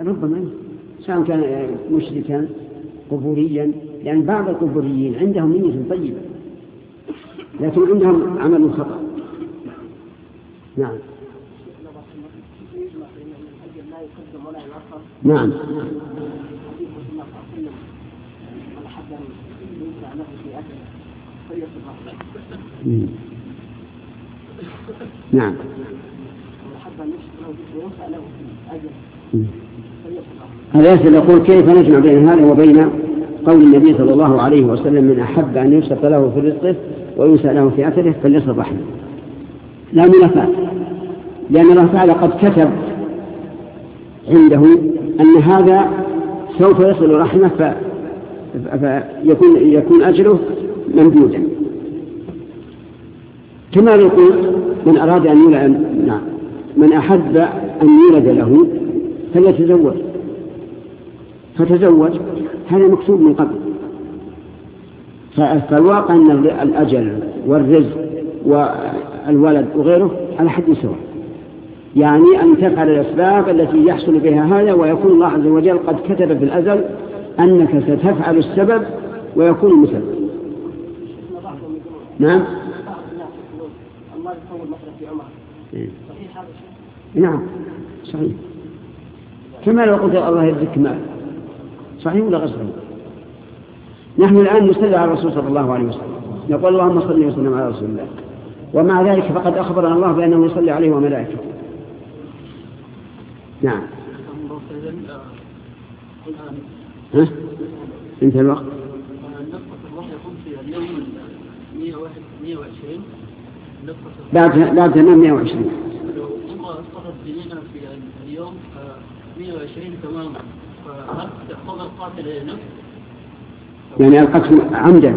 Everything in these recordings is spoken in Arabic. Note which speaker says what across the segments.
Speaker 1: ربما سواء كان مشركا قبوريا لأن بعض القبوريين عندهم نية طيبة لكن عندهم عمل خطأ. نعم. نعم. نعم. هذا يقول كيف نجمع بين هذا وبين قول النبي صلى الله عليه وسلم من أحب أن يبسط له في رزقه وينسى له في أثره فليصل رحمه. لا منافاة لأن الله تعالى قد كتب عنده أن هذا سوف يصل رحمه فيكون يكون أجره ممدودا. كما يقول من أراد أن يولد نعم من أحب أن يولد له فليتزوج. فتزوج هذا مكتوب من قبل. فالواقع أن الأجل والرزق والولد وغيره على حد سواء يعني أن تفعل الأسباب التي يحصل بها هذا ويكون الله عز وجل قد كتب في الأزل أنك ستفعل السبب ويكون المسبب. نعم؟ الله يطول مثلا في عمره صحيح هذا الشيء؟ نعم صحيح كما لو قلت الله يرزقك مال. صحيح ولا غير؟ نحن الآن نصلي على الرسول صلى الله عليه وسلم. نقول اللهم صل وسلم على رسول الله. ومع ذلك فقد أخبرنا الله بأنه يصلي عليه وملائكته. نعم. ها؟ انتهى الوقت. بعد بعد تمام 120 في اليوم 120 يعني القتل عمدا.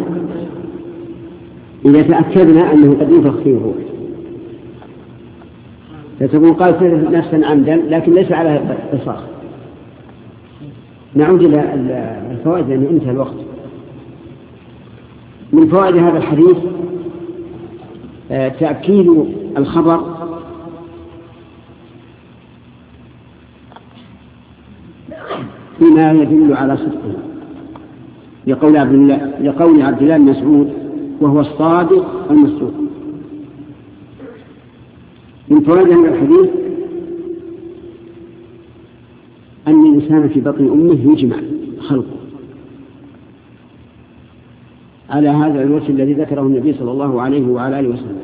Speaker 1: إذا تأكدنا أنه قد ينفخ فيه الروح. فتكون قاتل نفسا عمدا لكن ليس على قصاص نعود إلى الفوائد لأنه انتهى الوقت. من فوائد هذا الحديث آه، تأكيد الخبر فيما يدل على صدقه. لقول عبد الله لقول عبد الله بن مسعود وهو الصادق المصدوق. من فوائد هذا الحديث أن الإنسان في بطن أمه يجمع خلقه. على هذا الوجه الذي ذكره النبي صلى الله عليه وعلى آله وسلم.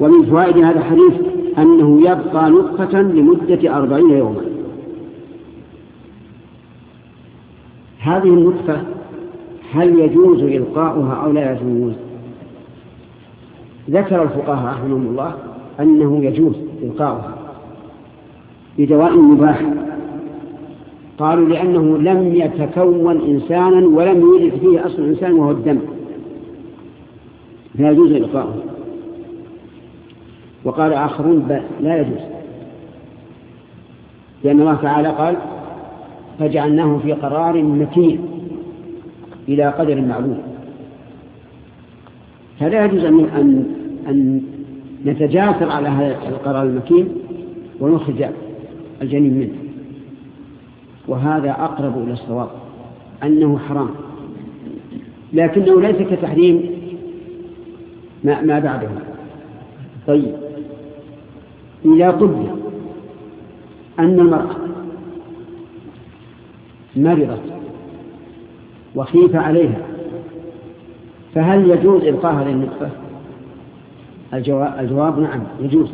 Speaker 1: ومن فوائد هذا الحديث أنه يبقى نطفة لمدة أربعين يوما. هذه النطفة هل يجوز إلقاؤها أو لا يجوز؟ ذكر الفقهاء رحمهم الله أنه يجوز إلقاؤها بدواء مباح. قالوا لأنه لم يتكون إنسانا ولم يوجد فيه أصل إنسان وهو الدم فيجوز إلقاؤه وقال آخرون لا يجوز. لأن الله تعالى قال فجعلناه في قرار متين إلى قدر معلوم. فلا يجوز أن أن نتجاسر على هذا القرار المكين ونخرج الجنين منه. وهذا أقرب إلى الصواب أنه حرام. لكنه ليس كتحريم ما, ما بعده. طيب. إذا قلت أن المرأة مرضت وخيف عليها فهل يجوز إلقاء هذه النطفة؟ الجواب نعم يجوز.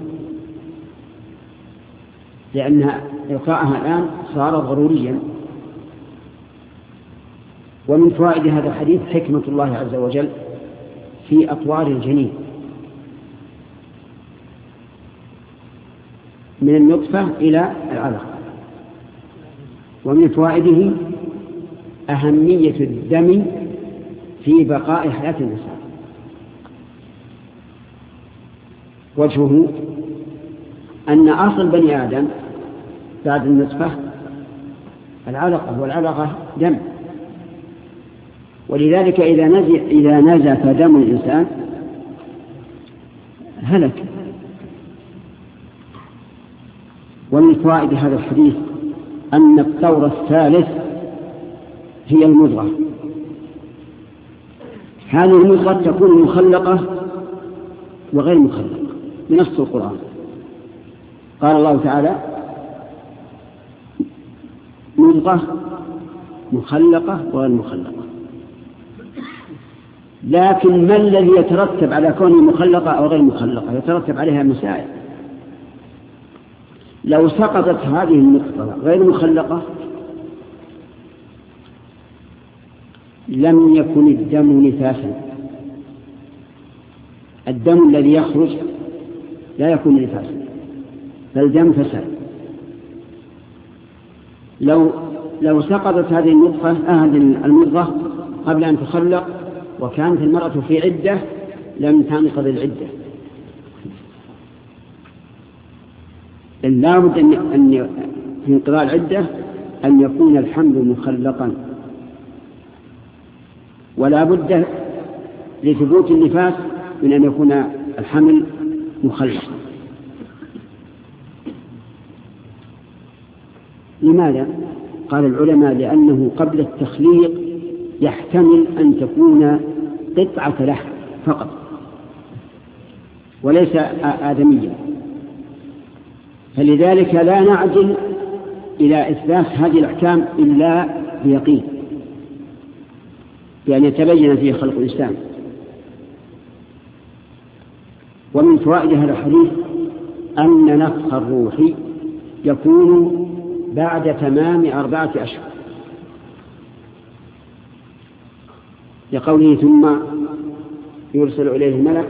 Speaker 1: لأن إلقاءها الآن صار ضروريا. ومن فوائد هذا الحديث حكمة الله عز وجل في أطوار الجنين. من النطفة إلى العلقة ومن فوائده أهمية الدم في بقاء حياة الإنسان. وجهه أن أصل بني آدم بعد النطفة العلقة والعلقة دم. ولذلك إذا نزف, إذا نزف دم الإنسان هلك. ومن فوائد هذا الحديث أن الطور الثالث هي المضغة هذه المضغة تكون مخلقة وغير مخلقة بنص القرآن. قال الله تعالى مضغة مخلقة وغير مخلقة. لكن ما الذي يترتب على كونه مخلقة أو غير مخلقة؟ يترتب عليها مسائل. لو سقطت هذه النقطة غير مخلقة لم يكن الدم نفاسا. الدم الذي يخرج لا يكون نفاسا بل دم فساد. لو لو سقطت هذه النطفة هذه المضغة قبل أن تخلق وكانت المرأة في عدة لم تنقض العدة لا بد أن في انقضاء العدة أن يكون الحمل مخلقا. ولا بد لثبوت النفاس من أن يكون الحمل مخلقا. لماذا؟ قال العلماء لأنه قبل التخليق يحتمل أن تكون قطعة لحم فقط وليس آدميا فلذلك لا نعجل إلى إثبات هذه الأحكام إلا بيقين بأن يتبين فيه خلق الإنسان. ومن فوائد هذا الحديث أن نفخ الروح يكون بعد تمام أربعة أشهر. لقوله ثم يرسل إليه الملك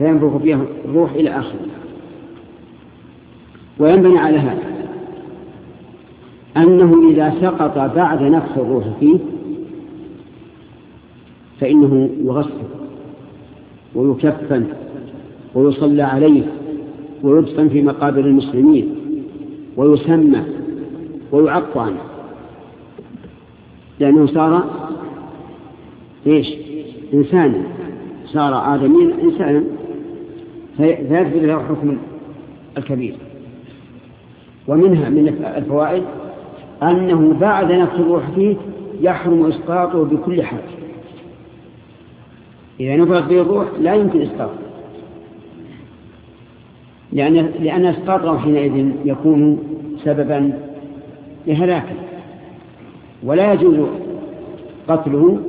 Speaker 1: فينفخ فيها الروح إلى آخره. وينبني على هذا أنه إذا سقط بعد نفخ الروح فيه فإنه يغسل ويكفن ويصلى عليه ويدفن في مقابر المسلمين ويسمى ويعطى عنه لأنه صار إيش؟ إنسانا. صار آدميا إنسانا. فيثبت له حكم الكبير. ومنها من الفوائد أنه بعد نفس الروح فيه يحرم إسقاطه بكل حال. إذا نفخ به الروح لا يمكن إسقاطه. لأن لأن إسقاطه حينئذ يكون سببا لهلاكه. ولا يجوز قتله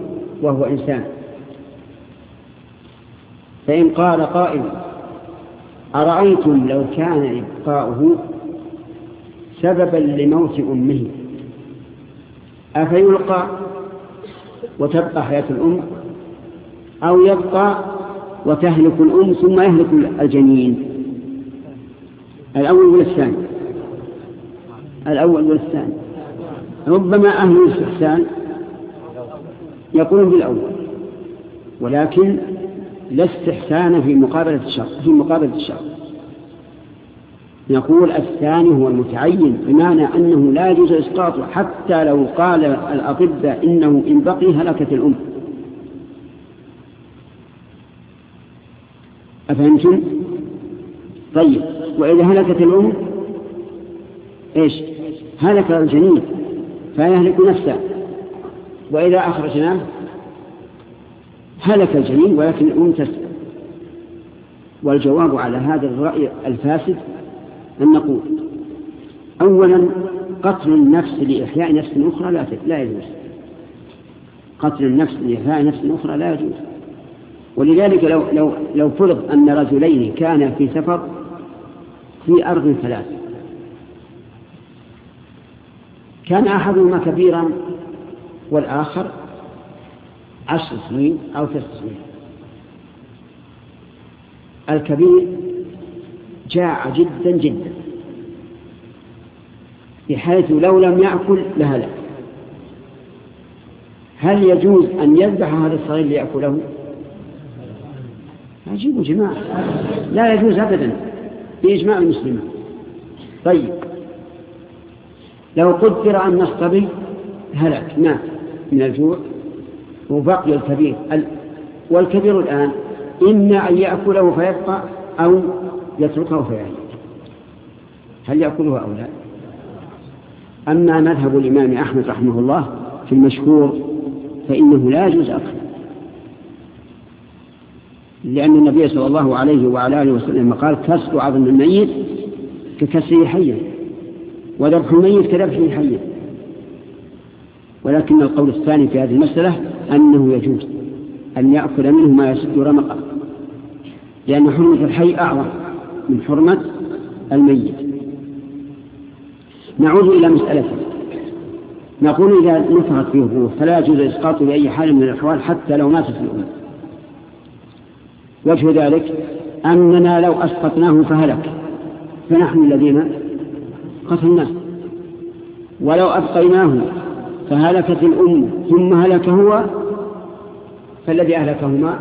Speaker 1: وهو إنسان. فإن قال قائل أرأيتم لو كان إبقاؤه سببا لموت أمه؟ أفيلقى وتبقى حياة الأم؟ أو يبقى وتهلك الأم ثم يهلك الجنين؟ الأول ولا الثاني؟ الأول ولا الثاني؟ ربما أهل الاستحسان يقولون بالأول ولكن لا استحسان في مقابلة الشر في مقابلة الشر. نقول الثاني هو المتعين بمعنى أنه لا يجوز إسقاطه حتى لو قال الأطباء إنه إن بقي هلكت الأم أفهمتم؟ طيب وإذا هلكت الأم إيش؟ هلك الجنين فيهلك نفسه. وإذا أخرجناه هلك الجنين ولكن الأم تسلم والجواب على هذا الرأي الفاسد أن نقول أولا قتل النفس لإحياء نفس أخرى لا لا يجوز. قتل النفس لإحياء نفس أخرى لا يجوز. ولذلك لو لو لو فرض أن رجلين كانا في سفر في أرض ثلاث. كان أحدهما كبيرا والآخر عشر سنين أو تسع سنين. الكبير جاع جدا جدا بحيث لو لم يأكل لهلك. هل يجوز أن يذبح هذا الصغير ليأكله؟ عجيب جماعة. لا يجوز أبدا بإجماع المسلمين. طيب. لو قدر أن الصبي هلك مات من الجوع. وبقي الكبير. والكبير الآن إما أن يأكله فيبقى أو يتركه فيعيد هل يأكله أو لا؟ أما مذهب الإمام أحمد رحمه الله في المشهور فإنه لا يجوز أكله. لأن النبي صلى الله عليه وعلى آله وسلم قال كسر عظم الميت ككسره حيا وذبح الميت كذبحه حيا ولكن القول الثاني في هذه المسألة أنه يجوز أن يأكل منه ما يسد رمقه لأن حرمة الحي أعظم من حرمة الميت. نعود إلى مسألته نقول إذا نفخت فيه الروح فلا يجوز إسقاطه بأي حال من الأحوال حتى لو ماتت الأم وجه ذلك أننا لو أسقطناه فهلك فنحن الذين قتلناه. ولو أبقيناه فهلكت الأم ثم هلك هو فالذي أهلكهما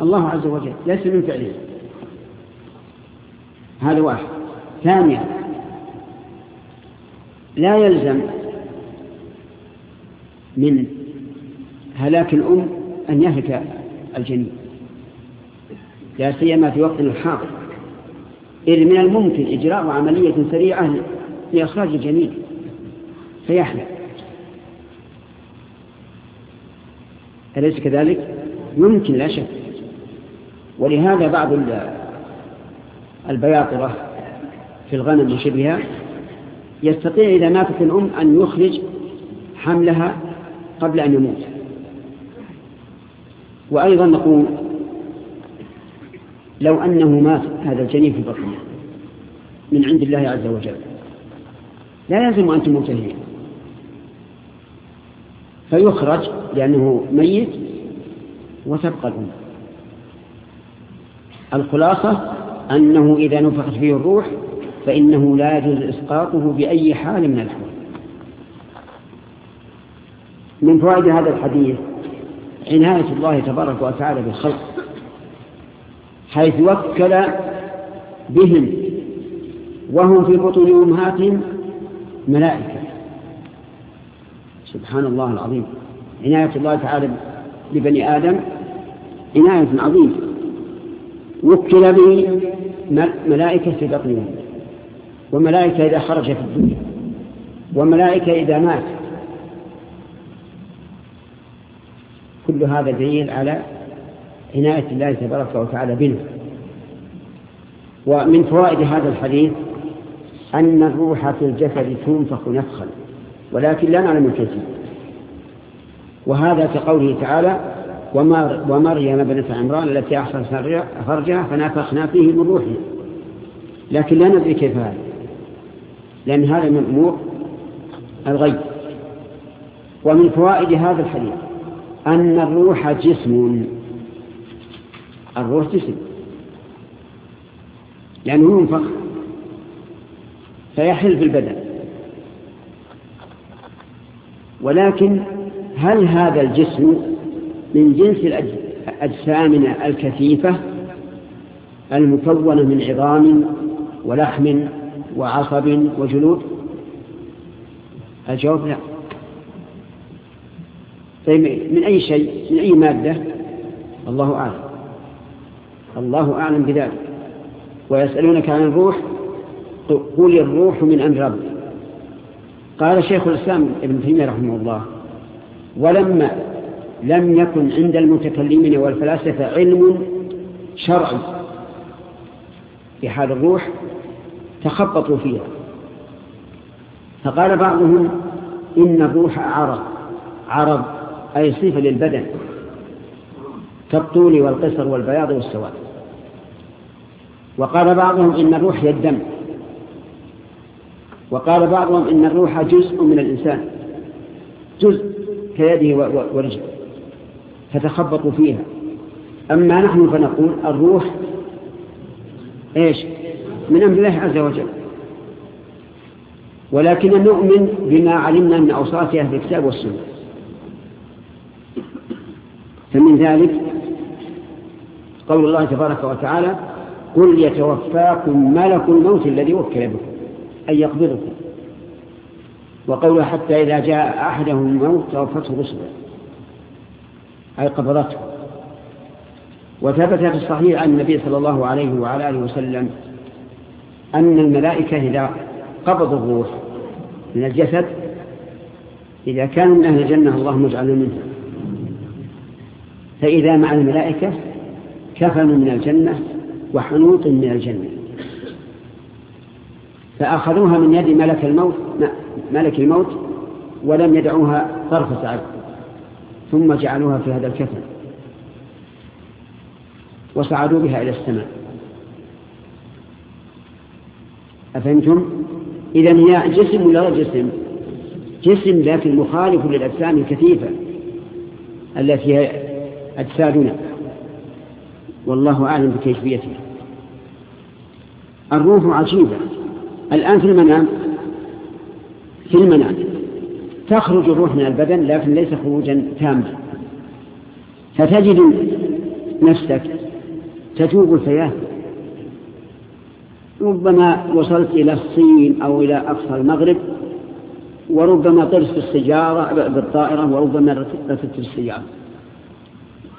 Speaker 1: الله عز وجل ليس من فعله. هذا واحد. ثانيا لا يلزم من هلاك الأم أن يهلك الجنين لا سيما في وقت الحاضر. إذ من الممكن إجراء عملية سريعة لإخراج الجنين فيحلق. أليس كذلك؟ يمكن لا شك. ولهذا بعض البياطرة في الغنم وشبهها يستطيع إذا ماتت الأم أن يخرج حملها قبل أن يموت. وأيضا نقول لو أنه مات هذا الجنين في بطنه من عند الله عز وجل لا يلزم أن تموت هي. فيخرج لأنه ميت وتبقى الأم الخلاصة أنه إذا نفخت فيه الروح فإنه لا يجوز إسقاطه بأي حال من الأحوال. من فوائد هذا الحديث عناية الله تبارك وتعالى بالخلق حيث وكل بهم وهم في بطون أمهاتهم ملائكة. سبحان الله العظيم. عناية الله تعالى ببني آدم عناية عظيمة. وكل به ملائكة في بطنهم وملائكة إذا خرج في الدنيا. وملائكة إذا مات. كل هذا دليل على عناية الله تبارك وتعالى بنا. ومن فوائد هذا الحديث أن الروح في الجسد تنفخ نفخا. ولكن لا نعلم الكيفية وهذا كقوله تعالى ومريم بنت عمران التي أحصل فرجها فنفخنا فيه من روحنا لكن لا ندري كيف هذا. لأن هذا من أمور الغيب. ومن فوائد هذا الحديث أن الروح جسم. الروح جسم. لأنه ينفخ فيحل في البدن. ولكن هل هذا الجسم من جنس الأجسام الكثيفة المكونة من عظام ولحم وعصب وجلود؟ الجواب لا. طيب من أي شيء؟ من أي مادة؟ الله أعلم. الله أعلم بذلك. ويسألونك عن الروح قل الروح من أمر ربي قال شيخ الإسلام ابن تيمية رحمه الله ولما لم يكن عند المتكلمين والفلاسفة علم شرعي في حال الروح تخبطوا فيها. فقال بعضهم إن الروح عرض عرض أي صفة للبدن كالطول والقصر والبياض والسواد. وقال بعضهم إن الروح هي الدم. وقال بعضهم إن الروح جزء من الإنسان. جزء كيده ورجله. فتخبطوا فيها. أما نحن فنقول الروح إيش؟ من أمر الله عز وجل. ولكن نؤمن بما علمنا من أوصاف أهل الكتاب والسنة. فمن ذلك قول الله تبارك وتعالى قل يتوفاكم ملك الموت الذي وكل بكم أن يقبضكم وقوله حتى إذا جاء أحدهم الموت توفته رسله. أي قبضته. وثبت في الصحيح عن النبي صلى الله عليه وعلى آله وسلم أن الملائكة إذا قبضوا الروح من الجسد إذا كانوا من أهل الجنة اللهم اجعلنا منهم. فإذا مع الملائكة كفنوا من الجنة وحنوط من الجنة. فأخذوها من يد ملك الموت ملك الموت ولم يدعوها طرف ساعة ثم جعلوها في هذا الكفن. وصعدوا بها إلى السماء. أفهمتم؟ إذا هي جسم ولا جسم؟ جسم لكن مخالف للأجسام الكثيفة التي هي أجسادنا. والله أعلم بكيفيتها. الروح عجيبة. الآن في المنام. في المنام. تخرج الروح من البدن لكن ليس خروجا تاما. فتجد نفسك تجوب الحياة. ربما وصلت إلى الصين أو إلى أقصى المغرب وربما طرت في السيارة بالطائرة وربما ركبت في السيارة.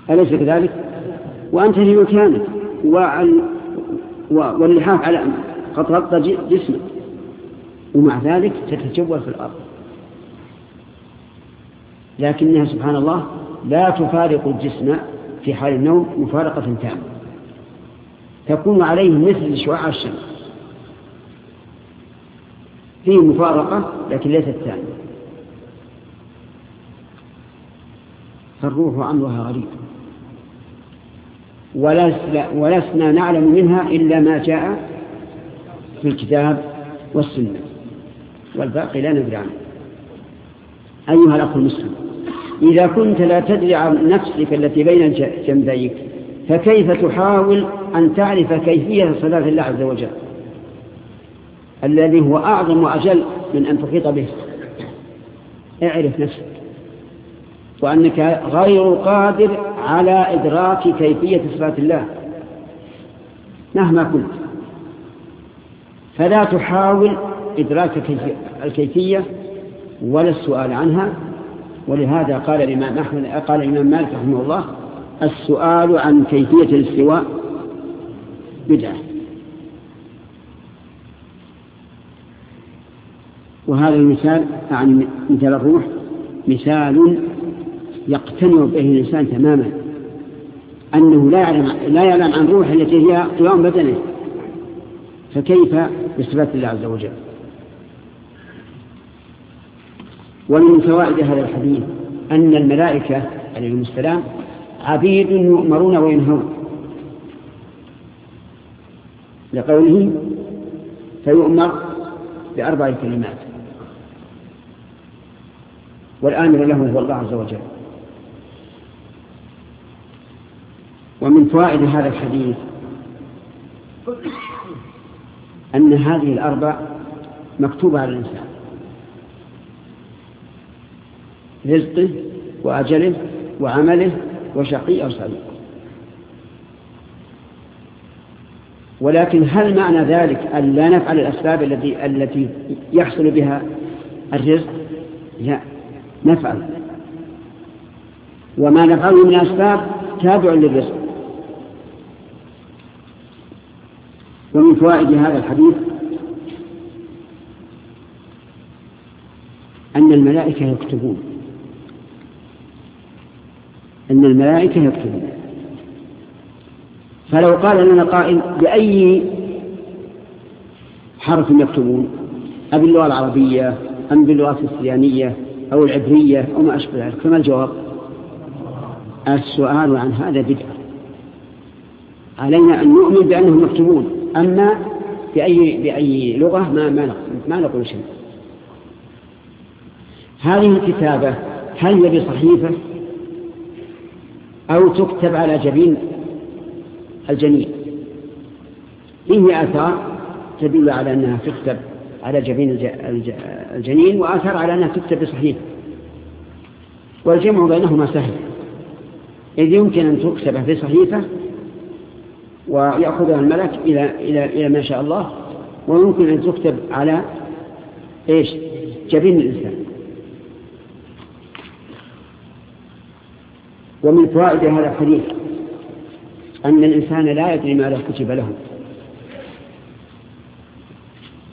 Speaker 1: أليس كذلك؟ وأنت في مكانك. واللحاف على قد غطى جسمك. ومع ذلك تتجول في الأرض. لكنها سبحان الله لا تفارق الجسم في حال النوم مفارقة تامة. تكون عليه مثل شعاع الشمس. فيه مفارقة لكن ليست تامة. فالروح أمرها غريب. ولسنا نعلم منها إلا ما جاء في الكتاب والسنة. والباقي لا ندري عنه. أيها الأخ المسلم إذا كنت لا تدري عن نفسك التي بين جنبيك فكيف تحاول أن تعرف كيفية صلاة الله عز وجل؟ الذي هو أعظم وأجل من أن تحيط به. اعرف نفسك. وأنك غير قادر على إدراك كيفية صفات الله. مهما كنت. فلا تحاول إدراك الكيفية ولا السؤال عنها. ولهذا قال الإمام أحمد قال الإمام مالك رحمه الله السؤال عن كيفية الاستواء بدعة. وهذا المثال يعني مثال الروح مثال يقتنع به الإنسان تماما. أنه لا يعلم, لا يعلم عن روح التي هي قوام بدنه. فكيف بصفات الله عز وجل. ومن فوائد هذا الحديث أن الملائكة عليهم السلام عبيد يؤمرون وينهون. لقوله فيؤمر بأربع كلمات. والآمر له هو الله عز وجل. ومن فوائد هذا الحديث أن هذه الأربع مكتوبة على الإنسان. رزقه وأجله وعمله وشقي أو سعيد ولكن هل معنى ذلك أن لا نفعل الأسباب التي التي يحصل بها الرزق؟ لا نفعل. وما نفعله من أسباب تابع للرزق. ومن فوائد هذا الحديث أن الملائكة يكتبون. أن الملائكة يكتبون. فلو قال لنا قائل بأي حرف يكتبون؟ أبي اللغة العربية أم باللغة السريانية أو العبرية أو ما أشبه ذلك؟ فما الجواب؟ السؤال عن هذا بدعة. علينا أن نؤمن بأنهم مكتوبون أما بأي, بأي لغة ما, ما, ما نقول شيء. هذه الكتابة هل هي بصحيفة أو تكتب على جبين الجنين؟ فيه آثار تدل على أنها تكتب على جبين الجنين وآثار على أنها تكتب بصحيفة. والجمع بينهما سهل. إذ يمكن أن تكتب في صحيفة ويأخذها الملك إلى, إلى, إلى ما شاء الله ويمكن أن تكتب على إيش؟ جبين الإنسان. ومن فوائد هذا الحديث أن الإنسان لا يدري ماذا كتب له.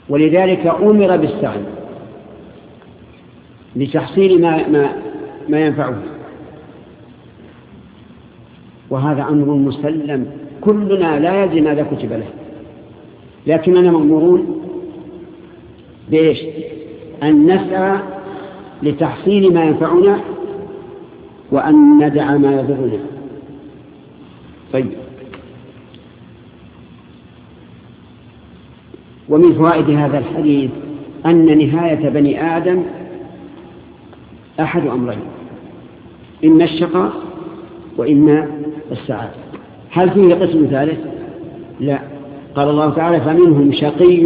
Speaker 1: ولذلك أمر بالسعي لتحصيل ما, ما, ما ينفعه. وهذا أمر مسلم. كلنا لا يدري ماذا كتب له. لكننا مأمورون بإيش؟ أن نسعى لتحصيل ما ينفعنا وأن ندع ما يضرنا. طيب. ومن فوائد هذا الحديث أن نهاية بني آدم أحد أمرين إما الشقاء وإما السعادة. هل فيه قسم ثالث؟ لا. قال الله تعالى فمنهم شقي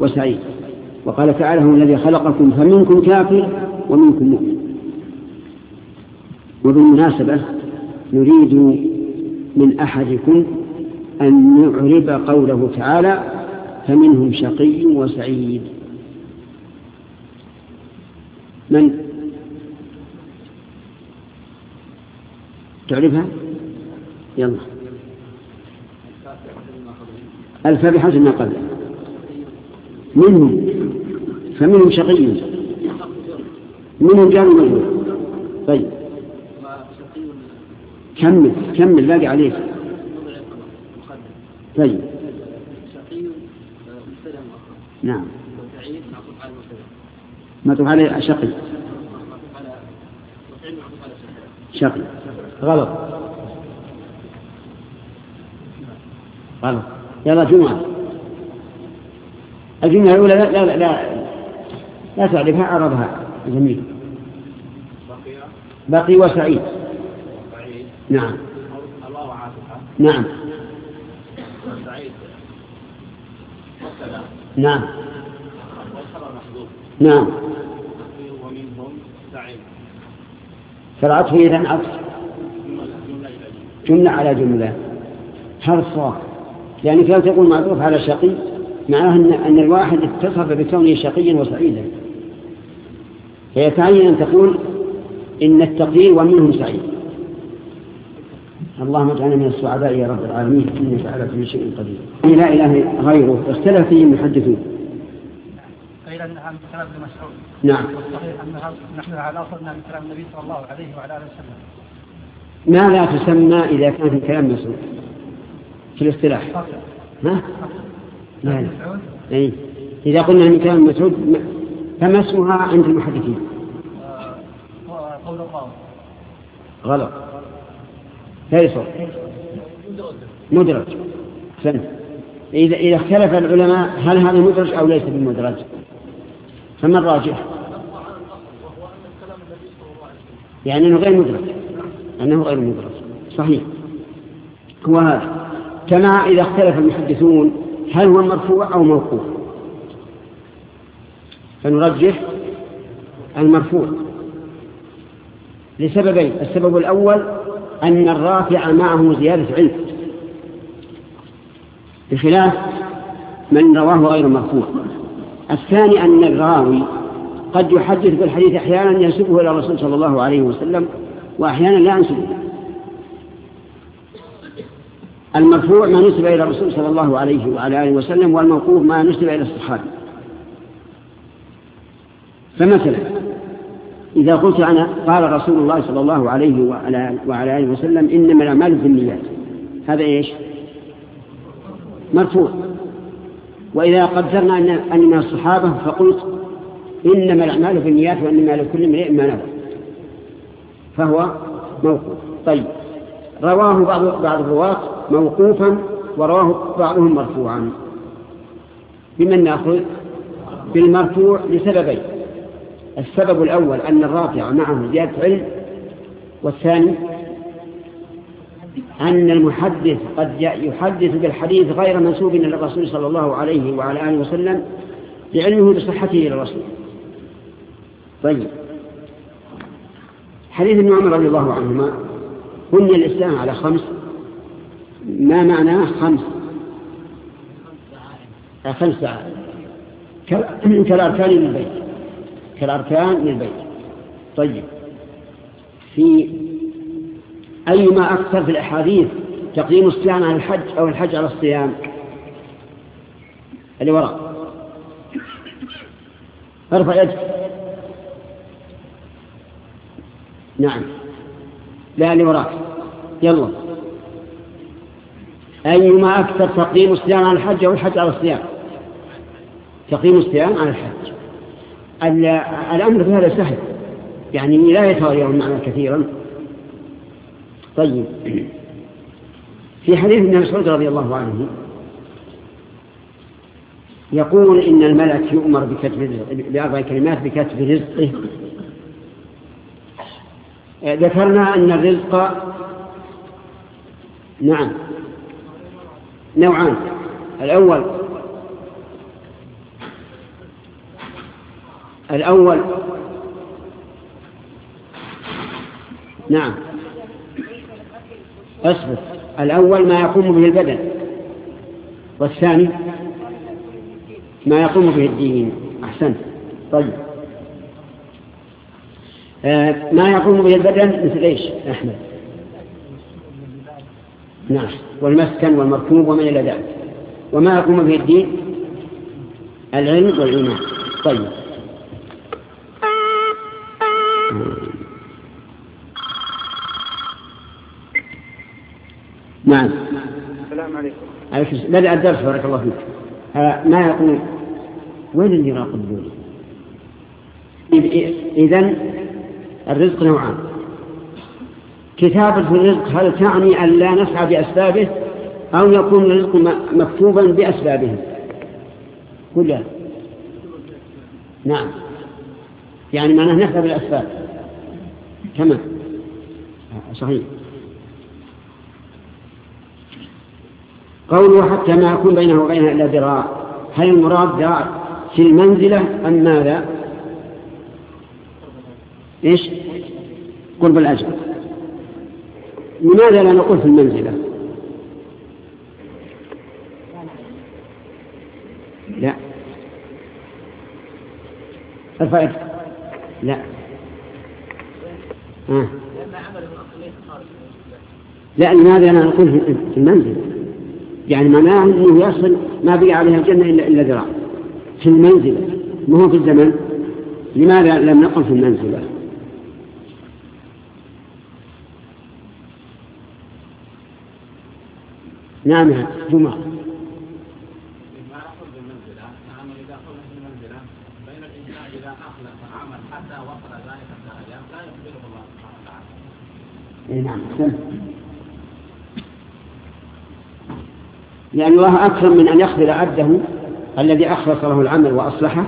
Speaker 1: وسعيد. وقال تعالى هو الذي خلقكم فمنكم كافر ومنكم مؤمن. وبالمناسبة نريد من أحدكم أن يعرب قوله تعالى فمنهم شقي وسعيد. من؟ تعرفها؟ يلا. الفابحة ما قبل. منهم فمنهم شقي. منهم جار مجهول طيب. كمل كمل باقي عليك. طيب. نعم. معطوف عليه شقي. شقي. غلط. غلط. يلا جمعة الجمعة الأولى لا لا لا لا تعرفها عرضها جميل. بقي وسعيد. نعم. نعم. نعم. نعم. فالعطف إذن عطف جملة على جملة. هذا الصواب. يعني لو تقول معطوف على شقي معناه أن, الواحد اتصف بكونه شقيا وسعيدا. فيتعين أن تقول إن التقدير ومنهم سعيد. اللهم اجعلنا من السعداء يا رب العالمين. إنك على كل شيء قدير. لا إله غيره. اختلف فيه المحدثون
Speaker 2: قيل انها من كلام ابن مسعود.
Speaker 1: نعم.
Speaker 2: والصحيح انها نحملها على أصلنا من كلام النبي صلى الله عليه وعلى آله وسلم.
Speaker 1: ما لا تسمى إذا كان في كلام مسعود. في الاصطلاح. ها؟ لا لا. أي. إذا قلنا من كلام مسعود فما اسمها عند المحدثين؟ غلط. ليس مدرج. سنة إذا إذا اختلف العلماء هل هذا مدرج أو ليس بالمدرج. فما الراجح؟ يعني أنه غير مدرج. أنه غير مدرج. صحيح. هو هذا. كما إذا اختلف المحدثون هل هو مرفوع أو موقوف. فنرجح المرفوع لسببين السبب الأول أن الرافع معه زيادة علم بخلاف من رواه غير مرفوع. الثاني أن الراوي قد يحدث بالحديث أحيانا ينسبه إلى الرسول صلى الله عليه وسلم وأحيانا لا ينسبه. المرفوع ما نسب إلى الرسول صلى الله عليه وعلى آله وسلم والموقوف ما نسب إلى الصحابة. فمثلا إذا قلت أنا قال رسول الله صلى الله عليه وعلى, وعلى آله وسلم إنما الأعمال في النيات. هذا إيش؟ مرفوع. وإذا قدرنا أن من الصحابة فقلت إنما الأعمال في النيات وإنما لكل امرئ ما نوى فهو موقوف. طيب. رواه بعض بعض الرواة موقوفا ورواه بعضهم مرفوعا. بمن نأخذ؟ بالمرفوع لسببين. السبب الأول أن الرافع معه زيادة علم والثاني أن المحدث قد يحدث بالحديث غير منسوب إلى الرسول صلى الله عليه وعلى آله وسلم لعلمه بصحته إلى الرسول. طيب. حديث ابن عمر رضي الله عنهما بني الإسلام على خمس ما معناه خمس؟ خمس ساعات كالأركان للبيت كالأركان للبيت طيب. في أيما أكثر في الأحاديث تقديم الصيام على الحج أو الحج على الصيام؟ اللي وراء. ارفع يدك. نعم. لا اللي وراك. يلا. أيما أكثر تقديم الصيام على الحج أو الحج على الصيام؟ تقديم الصيام على الحج. الأمر في هذا سهل. يعني لا يتغير المعنى كثيرا. طيب. في حديث ابن مسعود رضي الله عنه يقول إن الملك يؤمر بكتب بأربع كلمات بكتب رزقه. ذكرنا أن الرزق نعم. نوعان. الأول الأول نعم. أصبر. الأول ما يقوم به البدن. والثاني ما يقوم به الدين. أحسنت. طيب. آه ما يقوم به البدن مثل إيش؟ أحمد. نعم. والمسكن والمركوب وما إلى ذلك. وما يقوم به الدين؟ العلم والإيمان. طيب. نعم. السلام عليكم. عليكم بدأ الدرس بارك الله فيك. ما يقول وين اللي يراقب إذن الرزق نوعان. كتابة الرزق هل تعني أن لا نسعى بأسبابه أو يكون الرزق مكتوبا بأسبابه. كلها نعم. يعني معناه نحن بالأسباب. كما صحيح. قوله حتى ما يكون بينه وبينها إلا ذراع. هل المراد ذراع في المنزلة أم ماذا؟ إيش؟ قرب الأجل. لماذا لا نقول في المنزلة؟ لا. ارفع لا. آه. لا لماذا لا نقول في المنزل يعني معناه أنه يصل ما بقي عليها الجنة الا إلا ذراع. في المنزلة. ما هو في الزمن؟ لماذا لم نقل في المنزلة؟ نعم جمعة. نعم لأن الله أكرم من أن يخذل عبده الذي أخلص له العمل وأصلحه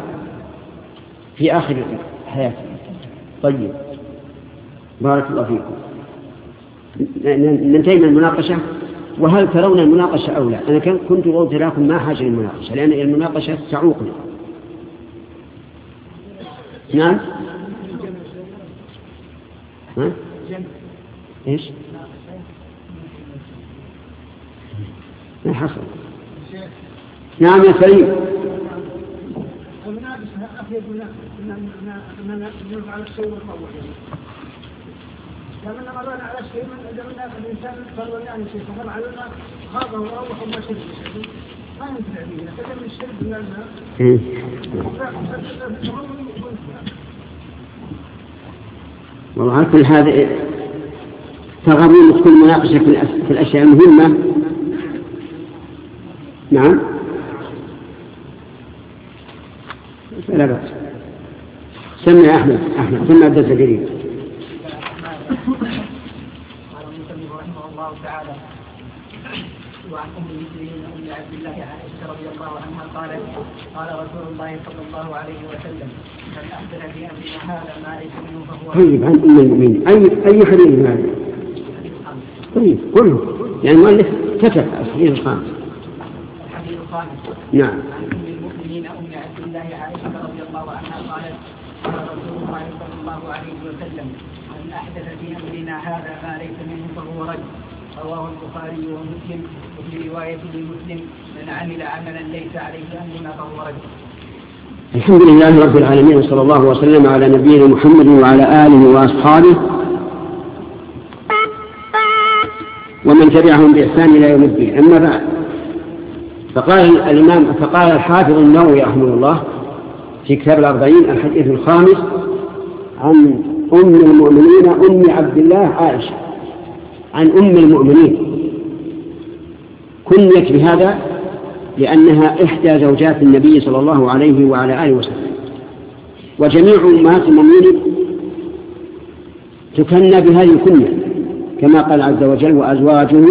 Speaker 1: في آخر حياته. طيب. بارك الله فيكم. ننتهي من المناقشة؟ وهل ترون المناقشة أو لا أنا كنت قلت لكم ما حاجة للمناقشة لأن المناقشة تعوقني نعم ها؟ إيش ما حصل نعم يا سليم على الشيء والمروح مرنا على من يعني شيء علينا خاضه وروح وما شرب ما ينفع به من الشرب من الماء والله على كل هذا تغرون كل مناقشة في الأشياء المهمة. نعم. لا بأس. سمع أحمد. أحمد سمع الدرس الجديد قال المسلم رحمه الله تعالى وعن أم المسلمين أم عبد الله عائشة رضي الله عنها قالت قال رسول الله صلى الله عليه وسلم من احسن في امرنا هذا ما ليس منه فهو طيب عن أم المؤمنين. اي أي حديث هذا؟ طيب كله. يعني المؤلف كتب الحديث الخامس الحديث الخامس نعم. عن أم المؤمنين أم عبد الله عائشة رضي الله عنها قالت قال رسول الله صلى الله عليه وسلم من احدث في امرنا هذا ما ليس منه فهو رد. رواه البخاري ومسلم. وفي رواية لمسلم من عمل عملا ليس عليه امرنا فهو رد الحمد لله رب العالمين وصلى الله وسلم على نبينا محمد وعلى آله وأصحابه. ومن تبعهم بإحسان إلى يوم الدين. أما بعد فقال الإمام فقال الحافظ النووي رحمه الله في كتاب الأربعين الحديث الخامس عن أم المؤمنين أم عبد الله عائشة عن أم المؤمنين. كنيت بهذا لأنها إحدى زوجات النبي صلى الله عليه وعلى آله وسلم. وجميع أمهات المؤمنين تكنى بهذه الكنية. كما قال عز وجل وأزواجه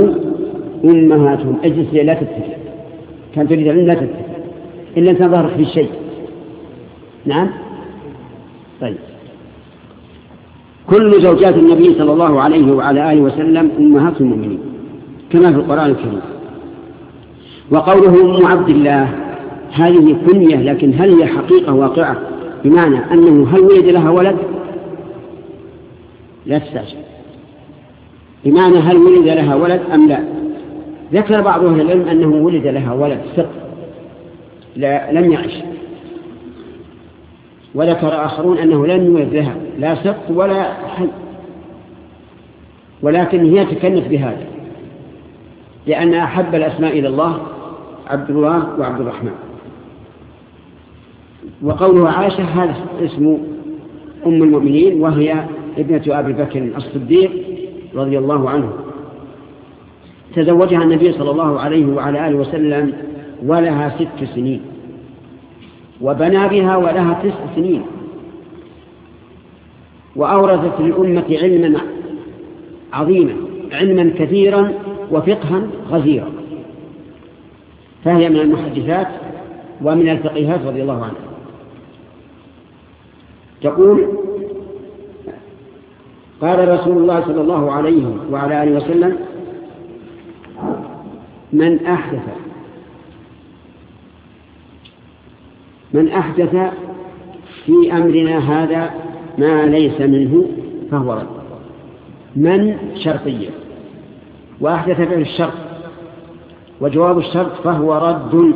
Speaker 1: أمهاتهم. اجلس لا تتفق كان تريد أن لا تتفق إلا أن تظهر في الشيء. نعم؟ طيب. كل زوجات النبي صلى الله عليه وعلى آله وسلم أمهات المؤمنين كما في القرآن الكريم. وقوله أم عبد الله هذه كنية لكن هل هي حقيقة واقعة؟ بمعنى أنه هل ولد لها ولد؟ لا تستعجل. بمعنى هل ولد لها ولد أم لا؟ ذكر بعض أهل العلم أنه ولد لها ولد ثق لم يعش. وذكر آخرون أنه لم يولد لها لا سقط ولا حي. ولكن هي تكلف بهذا لأن أحب الأسماء إلى الله عبد الله وعبد الرحمن. وقوله عائشة هذا اسم أم المؤمنين وهي ابنة أبي بكر الصديق رضي الله عنه. تزوجها النبي صلى الله عليه وعلى آله وسلم ولها ست سنين. وبنى بها ولها تسع سنين. وأورثت للأمة علما عظيما علما كثيرا وفقها غزيرا. فهي من المحدثات ومن الفقيهات رضي الله عنها. تقول قال رسول الله صلى الله عليه وعلى آله وسلم من أحدث من أحدث في أمرنا هذا ما ليس منه فهو رد. من شرطية؟ وأحدث فعل الشرط وجواب الشرط فهو رد.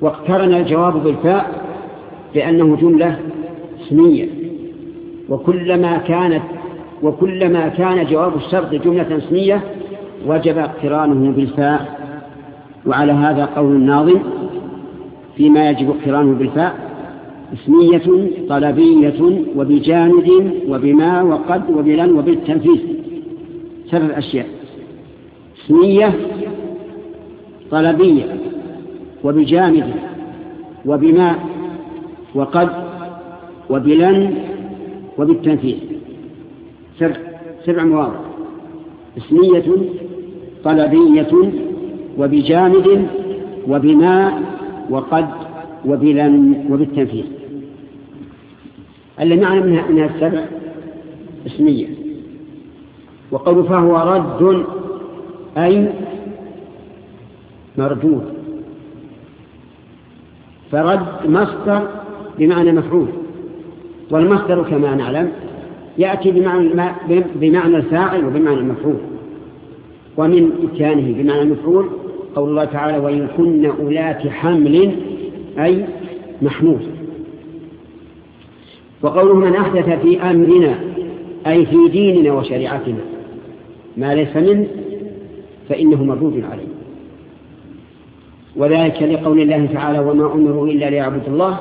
Speaker 1: واقترن الجواب بالفاء لأنه جملة اسمية. وكلما كانت وكلما كان جواب الشرط جملة اسمية وجب اقترانه بالفاء. وعلى هذا قول الناظم فيما يجب اقترانه بالفاء اسمية طلبية وبجانب وبما وقد وبلن وبالتنفيذ. ثلاث أشياء اسمية طلبية وبجانب وبما وقد وبلن وبالتنفيذ. سبع, سبع مواضع اسمية طلبية وبجامد وبماء وقد وبلن وبالتنفيذ. اللي معنى منها, منها السبع اسمية. وقول فهو رد أي مردود فرد مصدر بمعنى مفعول والمصدر كما نعلم يأتي بمعنى, بمعنى الفاعل وبمعنى المفعول ومن إتيانه بمعنى المفعول قول الله تعالى وإن كن أولات حمل أي محمول. وقوله من أحدث في أمرنا أي في ديننا وشريعتنا. ما ليس منه فإنه مردود عليه. وذلك لقول الله تعالى وما أمروا إلا ليعبدوا الله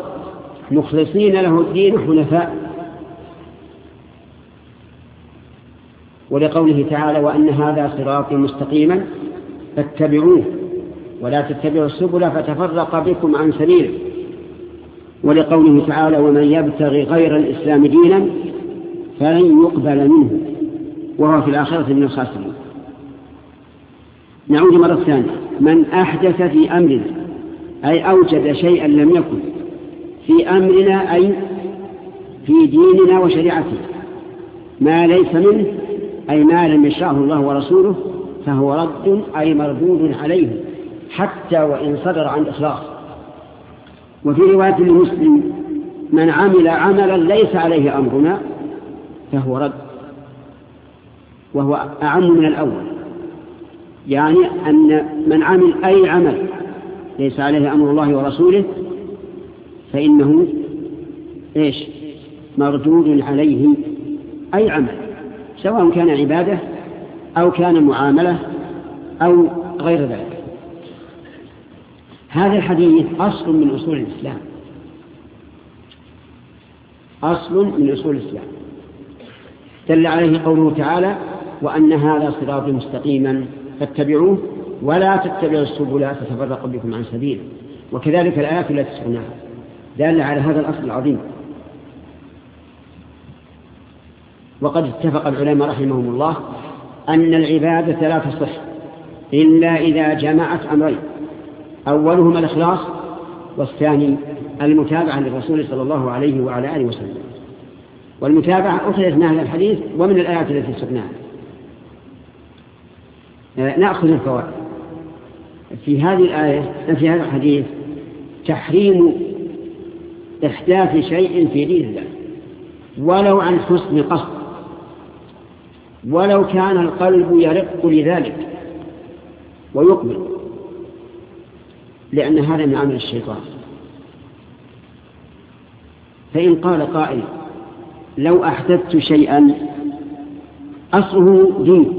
Speaker 1: مخلصين له الدين حنفاء. ولقوله تعالى وأن هذا صراطي مستقيما فاتبعوه ولا تتبعوا السبل فتفرق بكم عن سبيله ولقوله تعالى ومن يبتغي غير الإسلام دينا فلن يقبل منه وهو في الآخرة من الخاسرين. نعود مرة ثانية. من أحدث في أمرنا أي أوجد شيئا لم يكن في أمرنا أي في ديننا وشريعتنا. ما ليس منه أي ما لم يشاءه الله ورسوله فهو رد أي مردود عليه حتى وإن صدر عن إخلاص. وفي رواية لمسلم من عمل عملا ليس عليه أمرنا فهو رد وهو أعم من الأول. يعني أن من عمل أي عمل ليس عليه أمر الله ورسوله فإنه إيش؟ مردود عليه أي عمل سواء كان عبادة أو كان معاملة أو غير ذلك. هذا الحديث أصل من أصول الإسلام. أصل من أصول الإسلام. دل عليه قوله تعالى وأن هذا صراط مستقيما فاتبعوه ولا تتبعوا السبل فتفرق بكم عن سبيله وكذلك الآيات التي سمعناها. دالة على هذا الأصل العظيم. وقد اتفق العلماء رحمهم الله أن العبادة لا تصح إلا إذا جمعت أمرين. أولهما الإخلاص والثاني المتابعة للرسول صلى الله عليه وعلى آله وسلم. والمتابعة أخذت من الحديث ومن الآيات التي سقناها نأخذ الفوائد. في هذه الآية في هذا الحديث تحريم إحداث شيء في دين الله. ولو عن حسن قصد. ولو كان القلب يرق لذلك ويقبل. لأن هذا من عمل الشيطان. فإن قال قائل لو أحدثت شيئا أصله دين.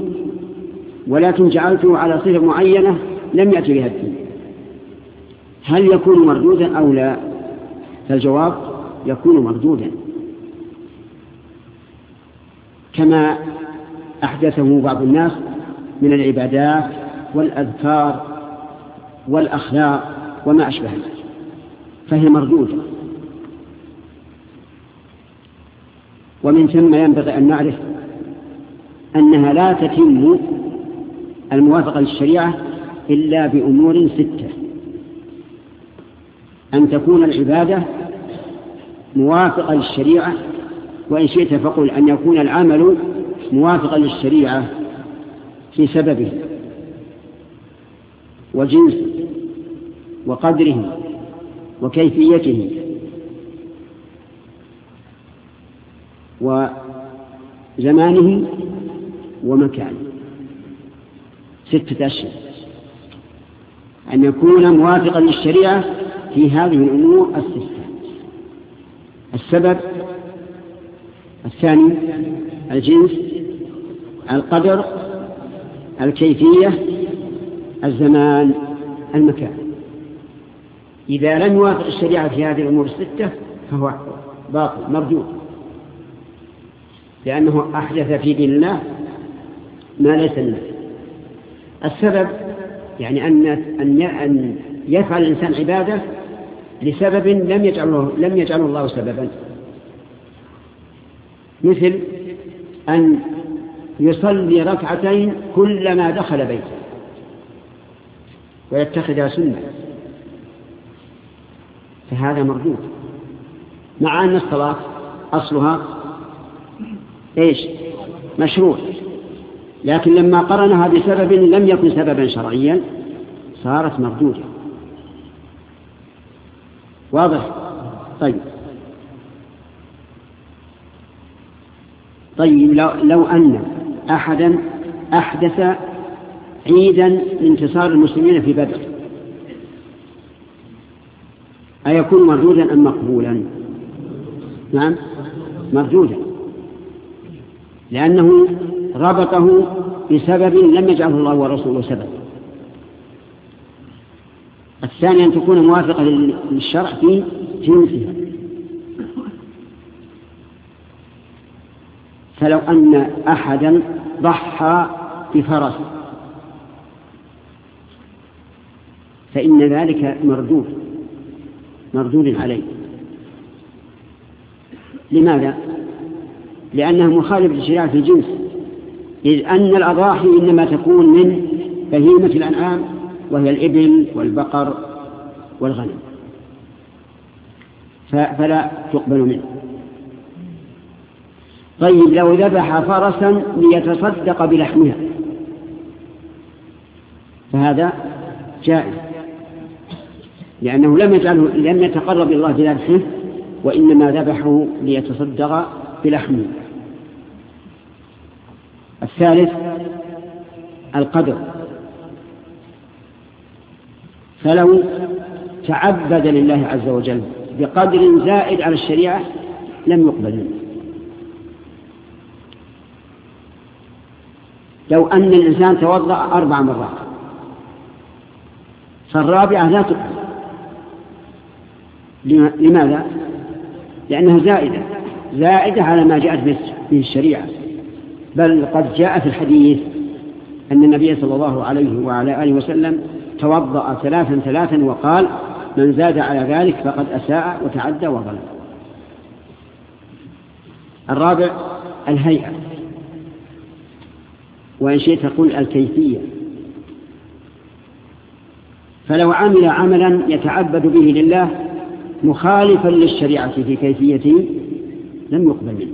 Speaker 1: ولكن جعلته على صفة معينة لم يأتي بها الدين. هل يكون مردودا أو لا؟ فالجواب يكون مردودا. كما أحدثه بعض الناس من العبادات والأذكار والأخلاق وما أشبه ذلك. فهي مردودة. ومن ثم ينبغي أن نعرف أنها لا تتم الموافقة للشريعة إلا بأمور ستة. أن تكون العبادة موافقة للشريعة وإن شئت فقل أن يكون العمل موافقا للشريعة في سببه وجنسه وقدره وكيفيته وزمانه ومكانه. ستة أشياء أن يكون موافقا للشريعة في هذه الأمور الستة. السبب الثاني الجنس القدر الكيفية الزمان المكان. إذا لم يوافق الشريعة في هذه الأمور الستة فهو باطل مردود. لأنه أحدث في دين الله ما ليس منه السبب يعني أن أن يفعل الإنسان عبادة لسبب لم يجعله لم يجعله الله سببا. مثل أن يصلي ركعتين كلما دخل بيته ويتخذها سنة. فهذا مردود. مع أن الصلاة أصلها إيش؟ مشروع. لكن لما قرنها بسبب لم يكن سببا شرعيا صارت مردودة. واضح؟ طيب. طيب لو, أن أحدا أحدث عيدا لانتصار المسلمين في بدر أيكون مردودا أم مقبولا؟ نعم مردودا. لأنه ربطه بسبب لم يجعله الله ورسوله سبب. الثاني أن تكون موافقة للشرع في جنسها. فلو أن أحدا ضحى بفرس فإن ذلك مردود مردود عليه. لماذا؟ لأنه مخالف لشريعة الجنس. إذ أن الأضاحي إنما تكون من بهيمة الأنعام وهي الإبل والبقر والغنم. فلا تقبل منه. طيب لو ذبح فرسا ليتصدق بلحمها. فهذا جائز. لأنه لم يجعله لم يتقرب الله بذبحه وإنما ذبحه ليتصدق بلحمه. الثالث القدر. فلو تعبد لله عز وجل بقدر زائد على الشريعة لم يقبل منه. لو أن الإنسان توضأ أربع مرات فالرابعة لا تقبل. لماذا؟ لأنها زائدة زائدة على ما جاءت به الشريعة. بل قد جاء في الحديث أن النبي صلى الله عليه وعلى آله وسلم توضأ ثلاثا ثلاثا وقال من زاد على ذلك فقد أساء وتعدى وظلم. الرابع الهيئة. وإن شئت تقول الكيفية. فلو عمل عملا يتعبد به لله مخالفا للشريعة في كيفيته لم يقبل منه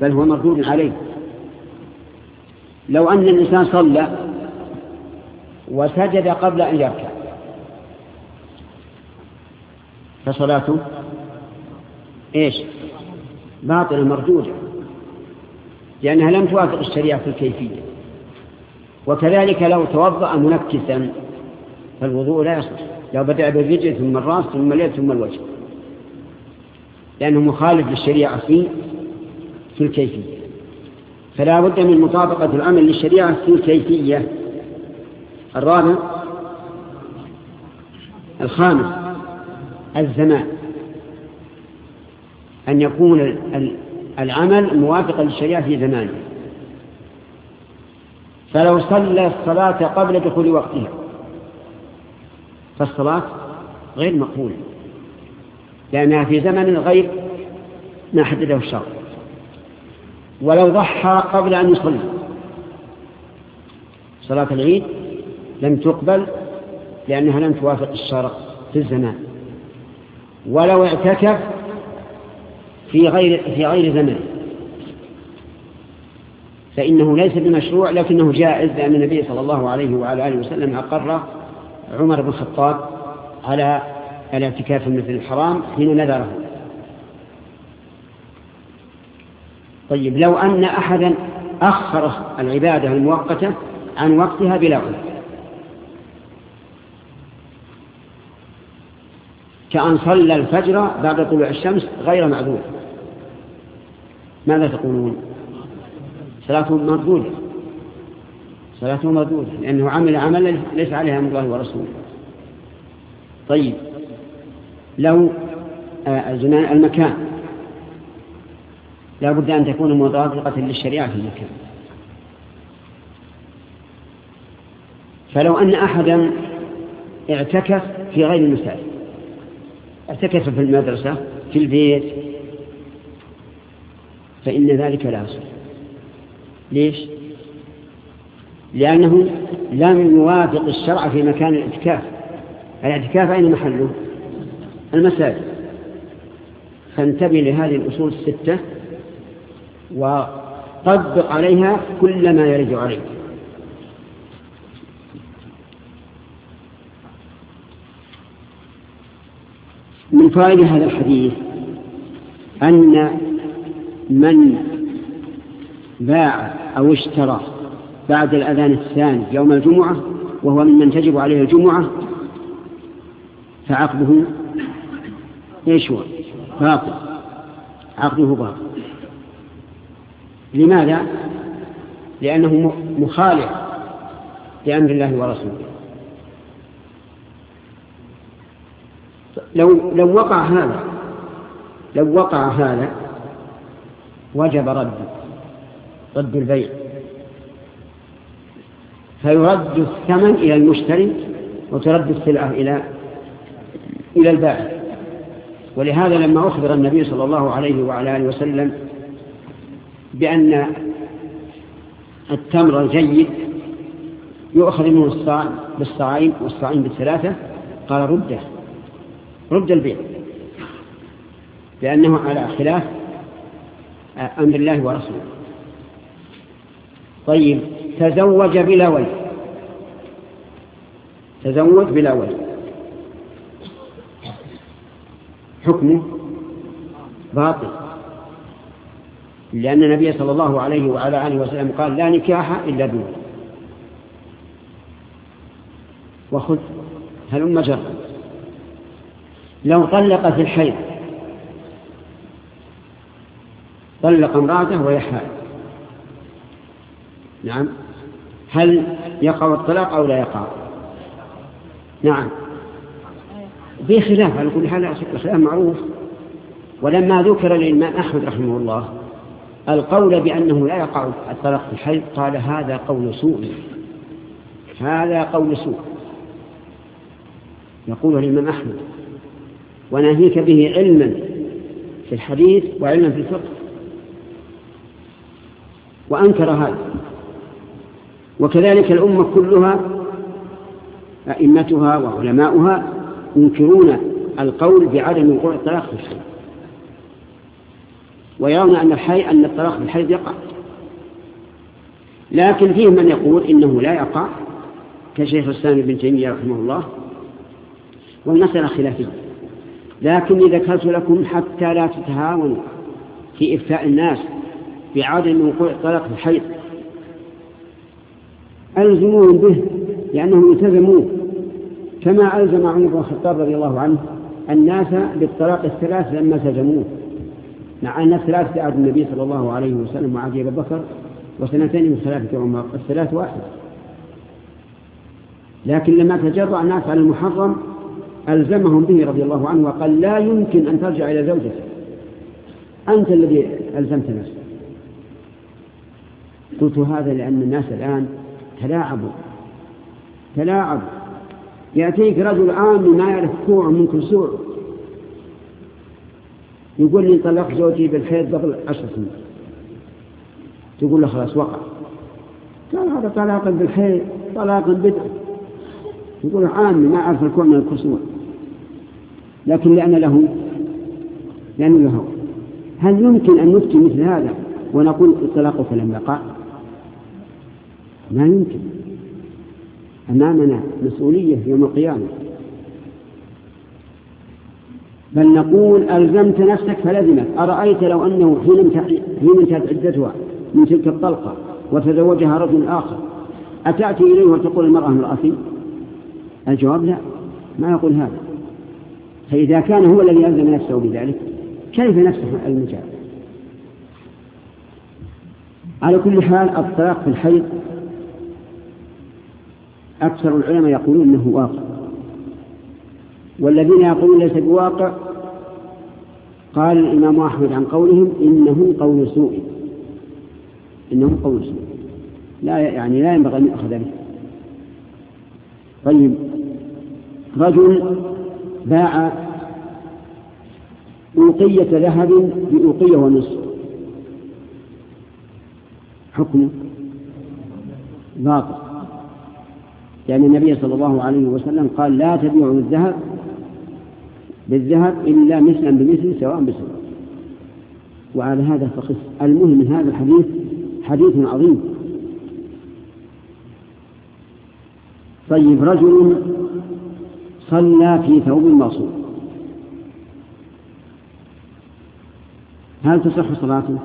Speaker 1: بل هو مردود عليه. لو أن الإنسان صلى وسجد قبل أن يركع فصلاته إيش؟ باطلة مردودة لأنها لم توافق الشريعة في الكيفية. وكذلك لو توضأ منكسا فالوضوء لا يصلح. لو بدأ بالرجل ثم الرأس ثم اليد ثم الوجه. لأنه مخالف للشريعة في في الكيفية. فلا بد من مطابقة العمل للشريعة في الكيفية. الرابع الخامس الزمان. أن يكون العمل موافقا للشريعة في زمانه. فلو صلى الصلاة قبل دخول وقتها فالصلاة غير مقبولة لأنها في زمن غير ما حدده الشرع. ولو ضحى قبل أن يصلي. صلاة العيد لم تقبل لأنها لم توافق الشرع في الزمان. ولو اعتكف في غير في غير زمن. فإنه ليس بمشروع لكنه جائز لأن النبي صلى الله عليه وعلى آله وسلم أقر عمر بن الخطاب على الاعتكاف في المسجد الحرام حين نذره. طيب لو أن أحدا أخر العبادة المؤقتة عن وقتها بلا عذر كأن صلى الفجر بعد طلوع الشمس غير معذور. ماذا تقولون؟ صلاته مردودة. صلاته مردودة لأنه عمل عملا ليس عليها من الله ورسوله. طيب لو آه، المكان لا بد أن تكون مطابقة للشريعة في المكان. فلو أن أحدا اعتكف في غير المساجد اعتكف في المدرسة في البيت فإن ذلك لا يصح. ليش؟ لأنه لم يوافق الشرع في مكان الاعتكاف. الاعتكاف أين محله؟ المساجد. فانتبه لهذه الأصول الستة. وطبق عليها كل ما يرد عليك من فائدة هذا الحديث أن من باع أو اشترى بعد الأذان الثاني يوم الجمعة وهو ممن تجب عليه الجمعة فعقده إيش هو؟ باطل. عقده باطل. لماذا؟ لأنه مخالف لأمر الله ورسوله. لو لو وقع هذا لو وقع هذا وجب رد رد البيع. فيرد الثمن إلى المشتري وترد السلعة إلى إلى البائع. ولهذا لما أخبر النبي صلى الله عليه وعلى آله وسلم بأن التمر الجيد يؤخذ منه الصاع بالصاعين والصاعين بالثلاثة قال رده رد البيع لأنه على خلاف أمر الله ورسوله. طيب تزوج بلا ولد تزوج بلا ولد حكمه باطل. لأن النبي صلى الله عليه وعلى آله وسلم قال لا نكاح إلا بولد وخذ هلم جرا لو طلق في الحيض طلق امرأته وهي نعم. هل يقع الطلاق أو لا يقع؟ نعم. في خلاف على كل حال الخلاف معروف. ولما ذكر للإمام أحمد رحمه الله القول بأنه لا يقع الطلاق في الحيض قال هذا قول سوء. هذا قول سوء. يقوله الإمام أحمد. وناهيك به علما في الحديث وعلما في الفقه. وأنكر هذا. وكذلك الأمة كلها أئمتها وعلماؤها ينكرون القول بعدم وقوع الطلاق في الحي ويرون أن الحي أن الطلاق في الحيض يقع. لكن فيه من يقول إنه لا يقع كشيخ الإسلام ابن تيمية رحمه الله والمسألة خلافية. لكن ذكرت لكم حتى لا تتهاونوا في إفتاء الناس بعدم وقوع الطلاق الحيض. ألزموهم به لأنهم التزموه كما ألزم عمر بن الخطاب رضي الله عنه الناس بالطلاق الثلاث لما سجموه مع أن الثلاث عهد النبي صلى الله عليه وسلم وعهد أبي بكر وسنتين من خلافة عمر الثلاث واحد. لكن لما تجرأ الناس على المحرم ألزمهم به رضي الله عنه وقال لا يمكن أن ترجع إلى زوجتك. أنت الذي ألزمت نفسك. قلت هذا لأن الناس الآن تلاعبوا. تلاعبوا. يأتيك رجل عام ما يعرف كوع من كل سوع يقول لي طلق زوجي بالحيض قبل عشر سنين. تقول له خلاص وقع. قال هذا طلاق بالحيض طلاق بدء يقول عامي ما أعرف الكوع من الكسوع لكن لأن له لأن له. هل يمكن أن نفتي مثل هذا ونقول طلاقك لم يقع ما يمكن. أمامنا مسؤولية يوم القيامة. بل نقول ألزمت نفسك فلزمت. أرأيت لو أنه حين انتهت عدتها من تلك الطلقة وتزوجها رجل آخر. أتأتي إليه وتقول المرأة امرأتي؟ الجواب لا. ما يقول هذا. فإذا كان هو الذي ألزم نفسه بذلك كيف نفسه المجال؟ على كل حال الطلاق في الحيض أكثر العلماء يقولون أنه واقع. والذين يقولون ليس بواقع قال الإمام أحمد عن قولهم إنه قول سوء. إنه قول سوء. لا يعني لا ينبغي أن يؤخذ به. طيب رجل باع أوقية ذهب بأوقية ونصف. حكمه باطل. لأن النبي صلى الله عليه وسلم قال لا تبيعوا الذهب بالذهب إلا مثلا بمثل سواء بسواء وعلى هذا فقس. المهم من هذا الحديث حديث عظيم. طيب رجل صلى في ثوب مغصوب. هل تصح صلاته؟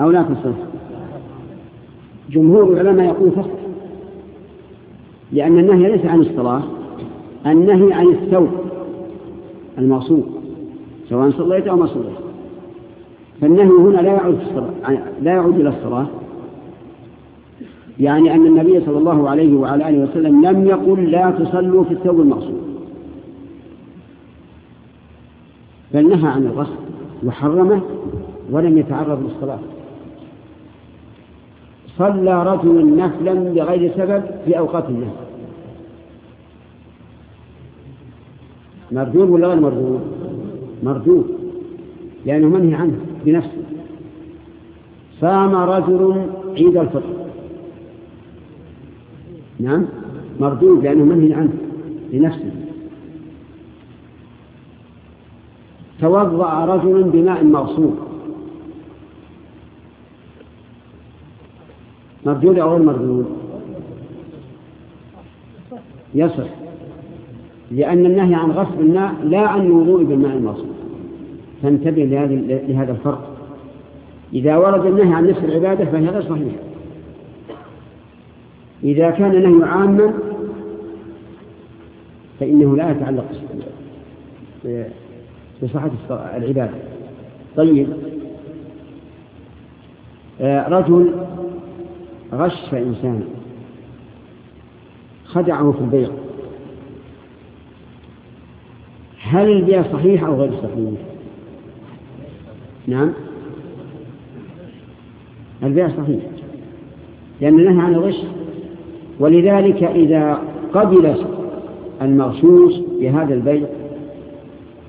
Speaker 1: أو لا تصح؟ جمهور العلماء يقول تصح لأن النهي ليس عن الصلاة النهي عن الثوب. المغصوب سواء صليت أو ما صليت. فالنهي هنا لا يعود لا يعود إلى الصلاة. يعني أن النبي صلى الله عليه وعلى آله وسلم لم يقل لا تصلوا في الثوب المغصوب بل نهى عن الغسل وحرمه ولم يتعرض للصلاة. صلى رجل نفلا بغير سبب في أوقات النهي. مردود ولا غير مردود مردود لأنه منهي عنه بنفسه. صام رجل عيد الفطر. نعم مردود لأنه منهي عنه بنفسه. توضأ رجل بماء مغصوب. مردود أو غير مردود يصح. لأن النهي عن غسل الماء لا عن الوضوء بالماء المغصوب فانتبه لهذا الفرق. إذا ورد النهي عن نفس العبادة فهي غير صحيحة. إذا كان النهي عاما فإنه لا يتعلق بصحة العبادة. طيب. آه، رجل غش إنسانا خدعه في البيع هل البيع صحيح أو غير صحيح؟ نعم. البيع صحيح. لأن نهى عن الغش ولذلك إذا قبل المغشوش بهذا البيع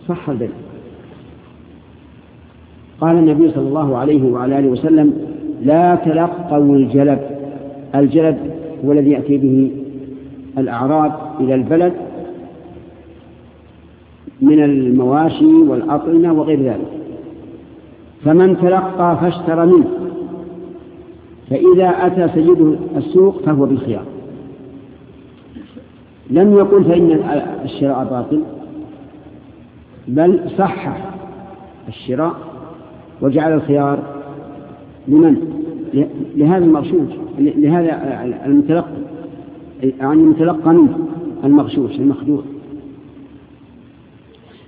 Speaker 1: صح البيع. قال النبي صلى الله عليه وعلى آله وسلم لا تلقوا الجلب الجلب هو الذي يأتي به الأعراب إلى البلد من المواشي والأطعمة وغير ذلك. فمن تلقى فاشترى منه فإذا أتى سيده السوق فهو بالخيار. لم يقل فإن الشراء باطل بل صحح الشراء وجعل الخيار لمن؟ لهذا المغشوش لهذا المتلقى يعني المتلقى منه المغشوش المخدوع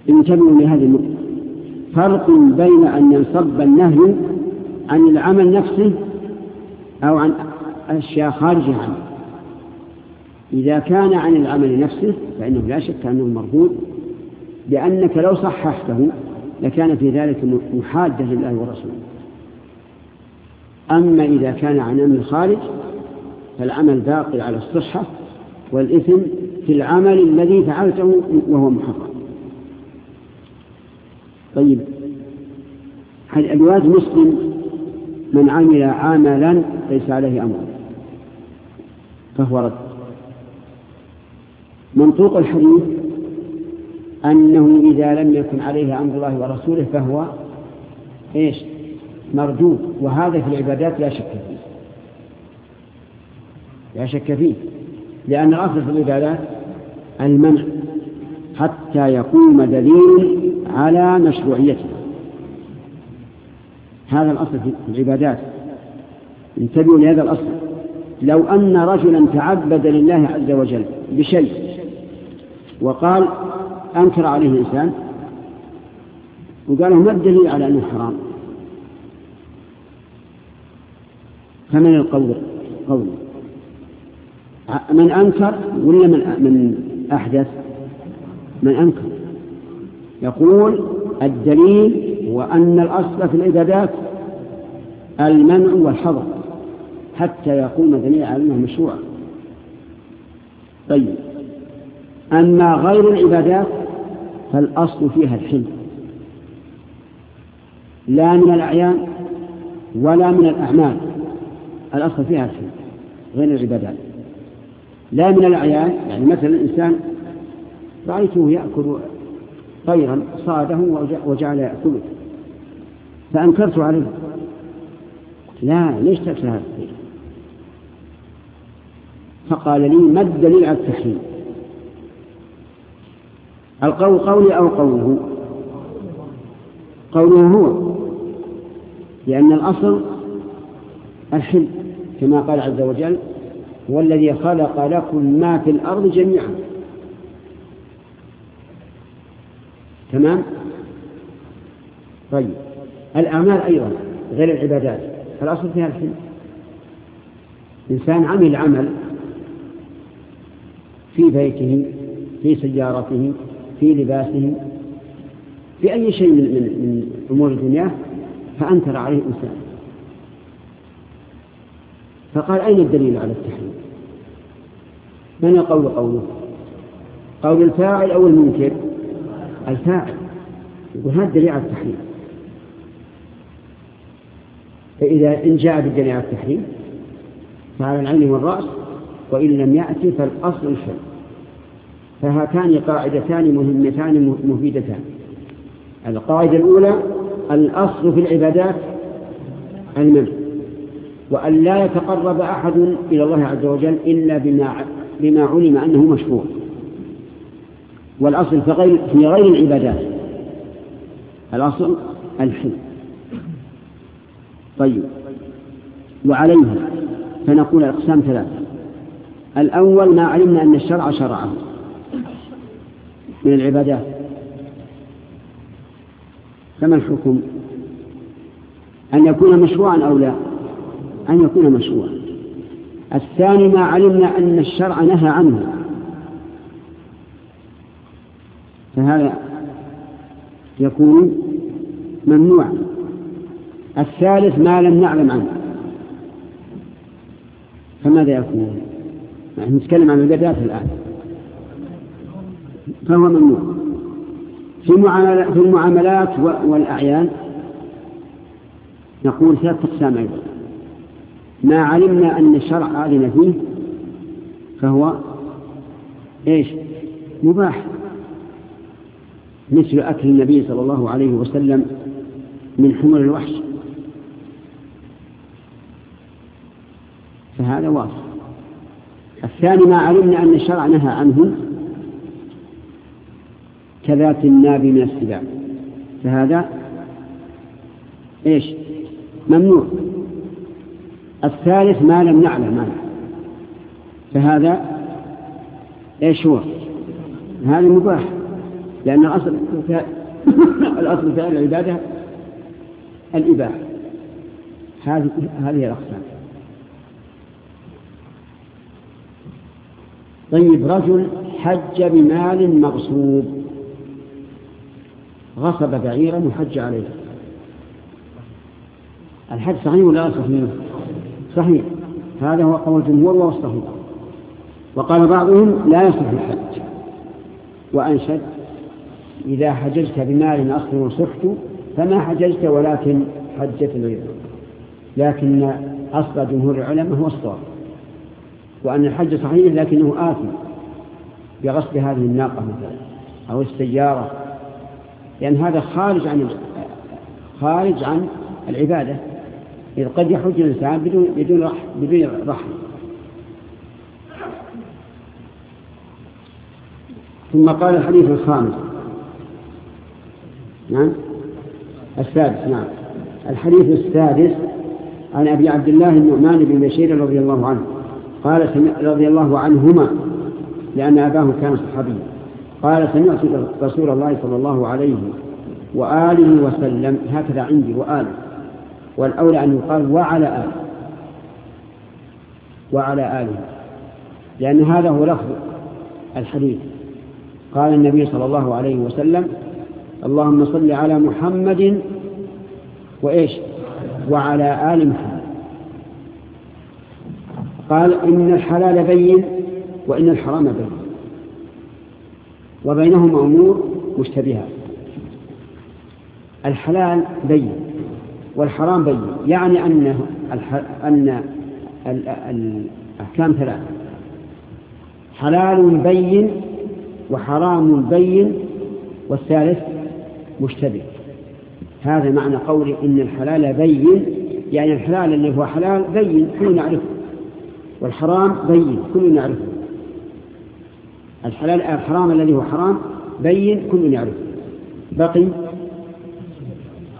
Speaker 1: انتبهوا لهذه النقطة. فرق بين أن ينصب النهي عن العمل نفسه أو عن أشياء خارجة عنه. إذا كان عن العمل نفسه فإنه لا شك أنه مرفوض لأنك لو صححته لكان في ذلك محادة لله ورسوله. أما إذا كان عن أمر الخارج فالعمل باقي على الصحة والإثم في العمل الذي فعلته وهو محرم طيب. الرواية مسلم من عمل عملا ليس عليه أمر. فهو رد. منطوق الحديث أنه إذا لم يكن عليه أمر الله ورسوله فهو إيش؟ مردود وهذا في العبادات لا شك فيه. لا شك فيه. لأن الأصل في العبادات المنع. حتى يقوم دليل على مشروعيتها. هذا الأصل في العبادات. انتبهوا لهذا الأصل. لو أن رجلا تعبد لله عز وجل بشيء وقال أنكر عليه إنسان وقال ما الدليل على أنه حرام؟ فمن القول؟ قول. من أنكر ولا من من أحدث؟ من أنكر. يقول الدليل هو أن الأصل في العبادات المنع والحظر حتى يقوم دليل على أنه مشروع. طيب. أما غير العبادات فالأصل فيها الحل. لا من الأعيان ولا من الأعمال. الأصل فيها الحل غير العبادات. لا من الأعيان يعني مثلا الإنسان رأيته يأكل طيرا صاده وجعل يأكله فأنكرت عليه. لا ليش تأكل هذا الطير؟ فقال لي ما الدليل على التحريم القول قولي أو قوله؟ قوله هو لأن الأصل الحل كما قال عز وجل هو الذي خلق لكم ما في الأرض جميعا تمام؟ طيب. الأعمال أيضا غير العبادات. الأصل فيها الحل إنسان عمل عمل في بيته في سيارته في لباسه في أي شيء من, من, من أمور الدنيا فأنكر عليه إنسان فقال أين الدليل على التحريم من يقول قوله؟ قول الفاعل أو المنكر؟ الفاعل يقول هذا الدليل على التحريم. فإذا إن جاء بالدليل على التحريم فعلى العين والرأس وإن لم يأتي فالأصل الشيء فهاتان قاعدتان مهمتان مفيدتان. القاعدة الأولى الأصل في العبادات المنع وأن لا يتقرب أحد إلى الله عز وجل إلا بما بما علم أنه مشروع. والأصل في غير, في غير العبادات. الأصل الحل. طيب. وعليها. فنقول الأقسام ثلاثة. الأول ما علمنا أن الشرع شرعه. من العبادات. فما الحكم؟ أن يكون مشروعا أو لا؟ أن يكون مشروعا. الثاني ما علمنا أن الشرع نهى عنه. فهذا يكون ممنوعا الثالث ما لم نعلم عنه. فماذا يكون؟ نحن نتكلم عن البدات الآن. فهو ممنوع. في في المعاملات والأعيان نقول ثلاث أقسام أيضا. ما علمنا أن الشرع أذن فيه فهو إيش؟ مباح. مثل أكل النبي صلى الله عليه وسلم من حمر الوحش. فهذا واضح. الثاني ما علمنا أن الشرع نهى عنه كذات الناب من السباع فهذا إيش؟ ممنوع. الثالث ما لم نعلم عنه. فهذا إيش هو؟ هذا مباح. لأن الأصل الأصل في العبادة الإباحة. هذه هذه الأقسام. طيب رجل حج بمال مغصوب. غصب بعيرا وحج عليه. الحج صحيح ولا صحيح؟ صحيح. هذا هو قول الجمهور وهو وقال بعضهم لا يصح الحج. وأنشد إذا حججت بمال أصل صحت فما حججت ولكن حجت غيره لكن أصل جمهور العلماء هو الصواب. وأن الحج صحيح لكنه آثم بغصب هذه الناقة مثلا أو السيارة. لأن هذا خارج عن خارج عن العبادة. إذ قد يحج الإنسان بدون بدون رحم بدون رحم. ثم قال الحديث الخامس نعم؟ السادس نعم. الحديث السادس عن أبي عبد الله النعمان بن بشير رضي الله عنه. قال رضي الله عنهما لأن أباه كان صحابيا. قال سمعت رسول الله صلى الله عليه وآله وسلم هكذا عندي وآله. والأولى أن يقال وعلى آله. وعلى آله. لأن هذا هو لفظ الحديث. قال النبي صلى الله عليه وسلم اللهم صل على محمد وإيش؟ وعلى آل محمد. قال إن الحلال بين وإن الحرام بين. وبينهما أمور مشتبهات. الحلال بين والحرام بين. يعني أن أن الأحكام ثلاثة. حلال بين وحرام بين. والثالث مشتبه. هذا معنى قولي إن الحلال بين يعني الحلال اللي هو حلال بين كل نعرفه. والحرام بين كل نعرفه. الحلال الحرام الذي هو حرام بين كل يعرفه بقي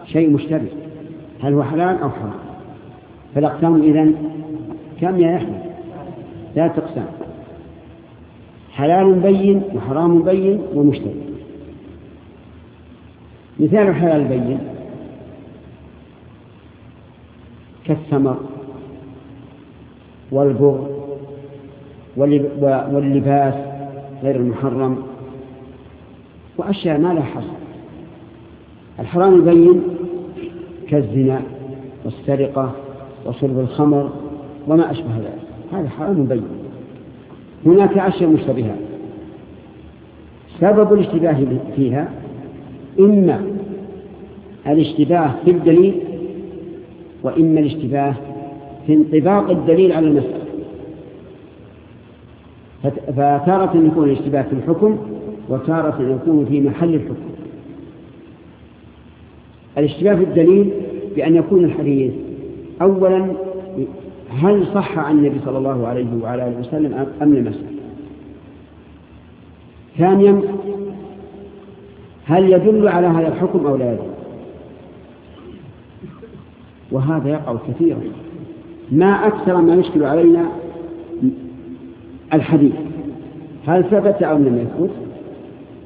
Speaker 1: شيء مشتبه. هل هو حلال أو حرام؟ فالأقسام إذن كم يا أحمد ثلاث أقسام حلال بين وحرام بين ومشتبه. مثال الحلال البين كالثمر والبر واللباس غير المحرم وأشياء ما لها حصر. الحرام البين كالزنا والسرقة وشرب الخمر وما أشبه ذلك. هذا حرام بين هناك أشياء مشتبهات سبب الاشتباه فيها إما الاشتباه في الدليل وإما الاشتباه في انطباق الدليل على المسألة. فتارة يكون الاشتباه في الحكم وتارة يكون في محل الحكم. الاشتباه في الدليل بأن يكون الحديث أولا هل صح عن النبي صلى الله عليه وعلى آله وسلم أم لم يصح؟ ثانيا هل يدل على هذا الحكم أو لا يدل؟ وهذا يقع كثيرا. ما أكثر ما يشكل علينا الحديث. هل ثبت أو لم يثبت؟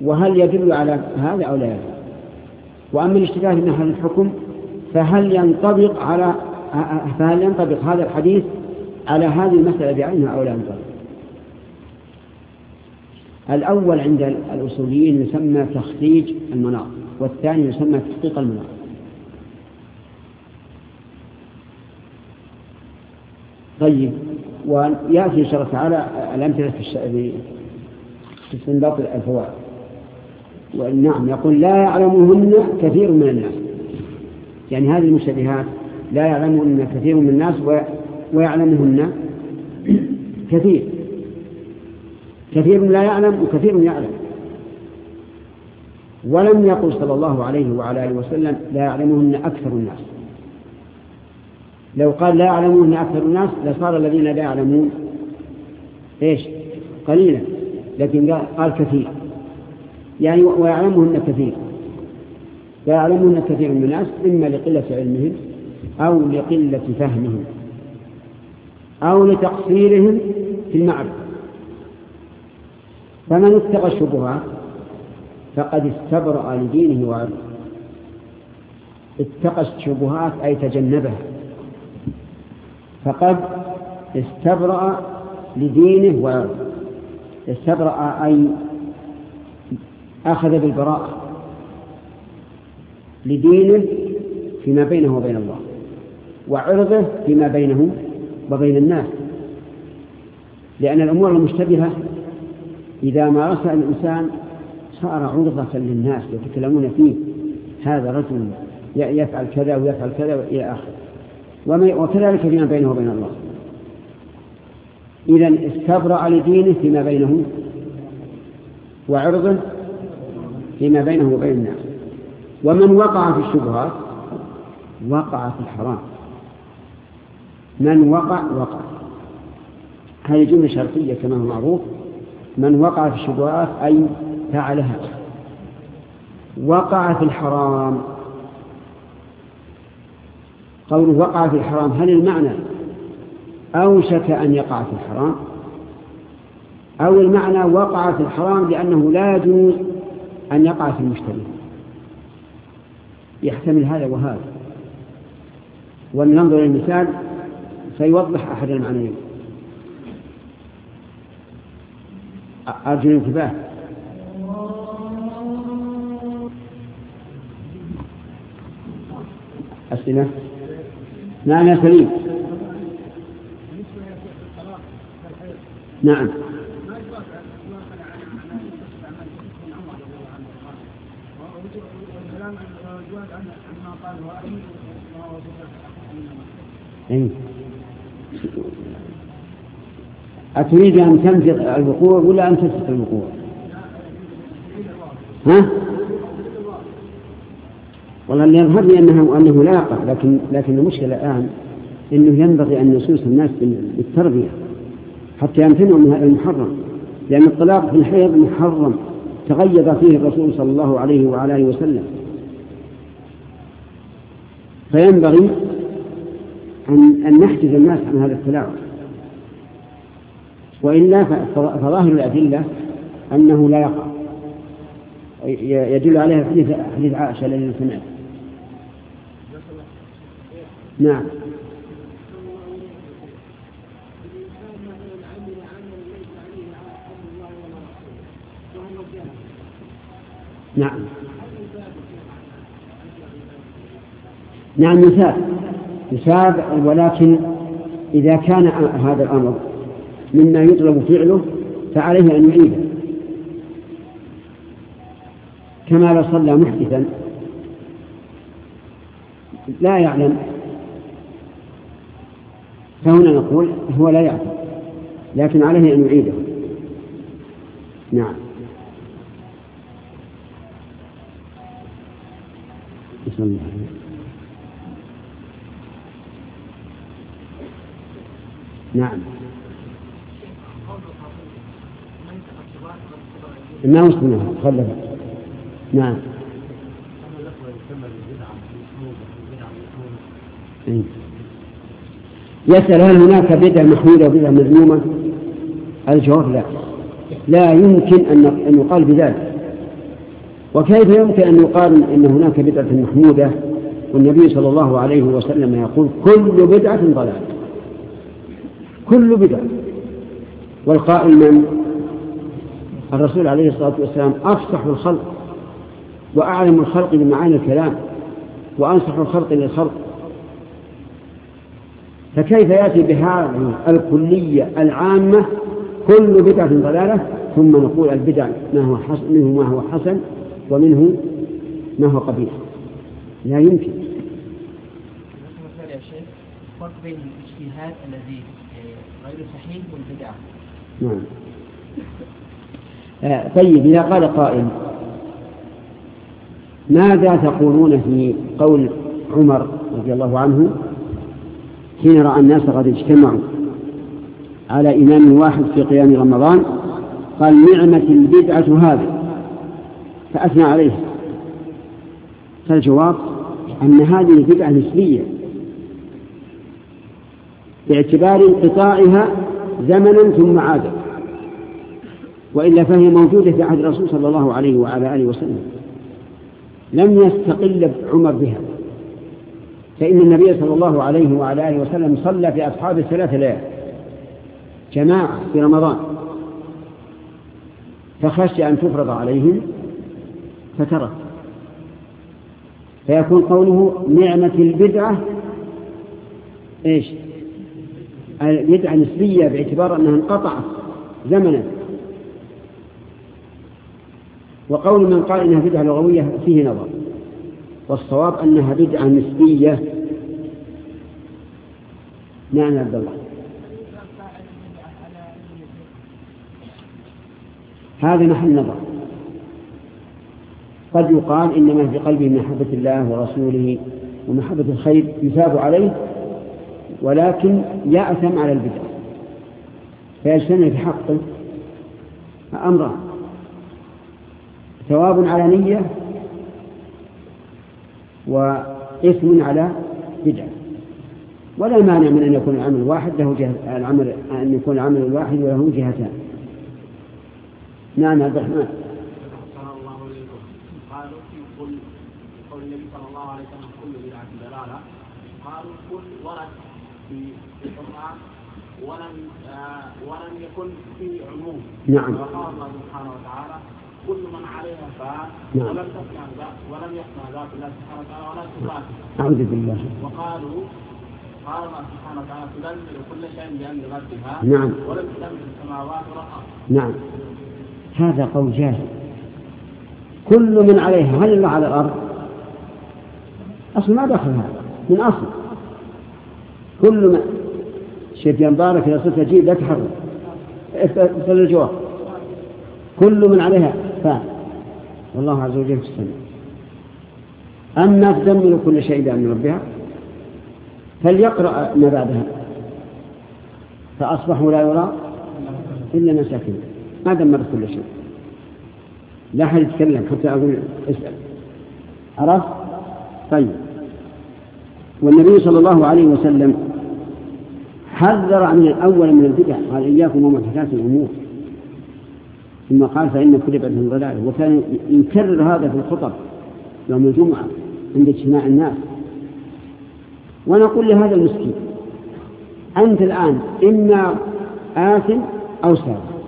Speaker 1: وهل يدل على هذا أو لا يدل؟ وأما الاشتباه من أهل الحكم فهل ينطبق على فهل ينطبق هذا الحديث على هذه المسألة بعينها أو لا ينطبق؟ الأول عند الأصوليين يسمى تخريج المناط والثاني يسمى تحقيق المناط. طيب ويأتي إن شاء الله تعالى الأمثلة في استنباط الفوائد. ونعم يقول لا يعلمهن كثير من الناس. يعني هذه المشتبهات لا يعلمهن كثير من الناس ويعلمهن كثير. كثير لا يعلم وكثير يعلم. ولم يقل صلى الله عليه وعلى آله وسلم لا يعلمهن أكثر الناس. لو قال لا يعلمهن أكثر الناس لصار الذين لا يعلمون. إيش؟ قليلا. لكن قال كثير. يعني ويعلمهن كثير. ويعلمهن كثير من الناس إما لقلة علمهم أو لقلة فهمهم أو لتقصيرهم في المعرفة. فمن اتقى الشبهات فقد استبرأ لدينه وعرضه اتقى الشبهات أي تجنبها. فقد استبرأ لدينه وعرضه استبرأ أي أخذ بالبراءة لدينه فيما بينه وبين الله وعرضه فيما بينه وبين الناس. لأن الأمور المشتبهة إذا مارسها الإنسان صار عرضة للناس يتكلمون فيه هذا رجل يفعل كذا ويفعل كذا إلى آخره. وكذلك فيما بينه وبين الله. إذا استبرأ لدينه فيما بينه وعرضه فيما بينه وبين الناس. ومن وقع في الشبهات وقع في الحرام. من وقع وقع. هذه جملة شرطية كما هو معروف. من وقع في الشبهات أي فعلها. وقع في الحرام. قوله وقع في الحرام هل المعنى أوشك أن يقع في الحرام؟ أو المعنى وقع في الحرام لأنه لا يجوز أن يقع في المشتبه يحتمل هذا وهذا. ولننظر المثال فيوضح أحد المعنيين. أرجو الانتباه. أسئلة؟ نعم يا سليم. نعم. أي أتريد أن تنفذ الوقوع ولا أن تثبت الوقوع؟ ها؟ والله اللي يظهر لي أنه, أنه لا يقع لكن, لكن المشكلة الآن أنه ينبغي أن نسوس الناس بالتربية حتى يمتنعوا من هذا المحرم لأن الطلاق في الحيض محرم تغيظ فيه الرسول صلى الله عليه وعلى آله وسلم. فينبغي أن, أن نحجز الناس عن هذا التلاعب وإلا فظاهر الأدلة أنه لا يقع. يدل عليها حديث حديث عائشة الذي سمعت نعم. نعم. نعم يثاب. يثاب ولكن إذا كان هذا الأمر مما يطلب فعله فعليه أن يعيده. كما لو صلى محدثا لا يعلم. فهنا نقول هو لا يعلم لكن عليه أن يعيده. نعم. نعم. هو سنة خلفت. نعم. إيه. يسأل هل هناك بدعة محمودة وبدعة مذمومة؟ الجواب لا. لا يمكن أن يقال بذلك. وكيف يمكن أن يقال أن هناك بدعة محمودة والنبي صلى الله عليه وسلم يقول كل بدعة ضلالة؟ كل بدعة. والقائل من؟ الرسول عليه الصلاة والسلام أفصح الخلق وأعلم الخلق بمعاني الكلام وأنصح الخلق للخلق. فكيف يأتي بهذه الكلية العامة؟ كل بدعة ضلالة ثم نقول البدع ما هو حسن منه ما هو حسن ومنه ما هو قبيح. لا يمكن.
Speaker 2: فرق بين الاجتهاد الذي غير صحيح والبدعة
Speaker 1: نعم. آه طيب إذا قال قائل ماذا تقولون في قول عمر رضي الله عنه حين رأى الناس قد اجتمعوا على إمام واحد في قيام رمضان؟ قال نعمة البدعة هذه. فأثنى عليه. فالجواب أن هذه بدعة نسبية. باعتبار انقطاعها زمنا ثم عادت وإلا فهي موجودة في عهد الرسول صلى الله عليه وعلى آله وسلم. لم يستقل عمر بها. فإن النبي صلى الله عليه وعلى آله وسلم صلى في أصحابه ثلاث ليال. جماعة في رمضان. فخشي أن تفرض عليهم فترك. فيكون قوله نعمة البدعة إيش؟ البدعة نسبية باعتبار أنها انقطعت زمنا. وقول من قال إنها بدعة لغوية فيه نظر. والصواب أنها بدعة نسبية. نعم عبد الله. هذا محل نظر. قد يقال إنما في قلبه محبة الله ورسوله ومحبة الخير يثاب عليه ولكن يأثم على البدع فيجتمع في حقه أمران. ثواب على نية وإثم على بدعة. ولا مانع من أن يكون العمل واحد له جهة العمل أن يكون العمل الواحد وله جهتان. نعم عبد الرحمن.
Speaker 3: قالوا في كل قول النبي صلى الله عليه وسلم كل بدعة دلالة قالوا كل ورد في القرآن ولم آه ولم يكن فيه عموم.
Speaker 1: نعم.
Speaker 3: وقال الله سبحانه وتعالى كل من عليها فان
Speaker 1: نعم.
Speaker 3: ولم تسمع ولم يسمع ذات الله سبحانه وتعالى ولا تباته
Speaker 1: أعوذ بالله.
Speaker 3: وقالوا قال الله سبحانه وتعالى تدمر كل شيء بأمر ربها.
Speaker 1: نعم.
Speaker 3: ولم تدمر السماوات والأرض.
Speaker 1: نعم. هذا قول جاهل. كل من عليها هل الله على الأرض؟ أصل ما دخل هذا من أصل. كل من شيخ مبارك إذا صرت تجيب لا تحرك اسأل الجواب؟ كل من عليها. فان والله عز وجل في السماء أما تدمر كل شيء بأمر ربها فليقرأ ما بعدها. فأصبحوا لا يرى إلا مساكن ما دمرت كل شيء. لا أحد يتكلم حتى أقول اسأل. عرفت؟ طيب. والنبي صلى الله عليه وسلم حذر من الأول من البدع قال إياكم ومحدثات الأمور. ثم قال فإن كل بدعة ضلالة. وكان يكرر هذا في الخطب يوم الجمعة عند اجتماع الناس. ونقول لهذا المسكين أنت الآن إما آثم أو سابق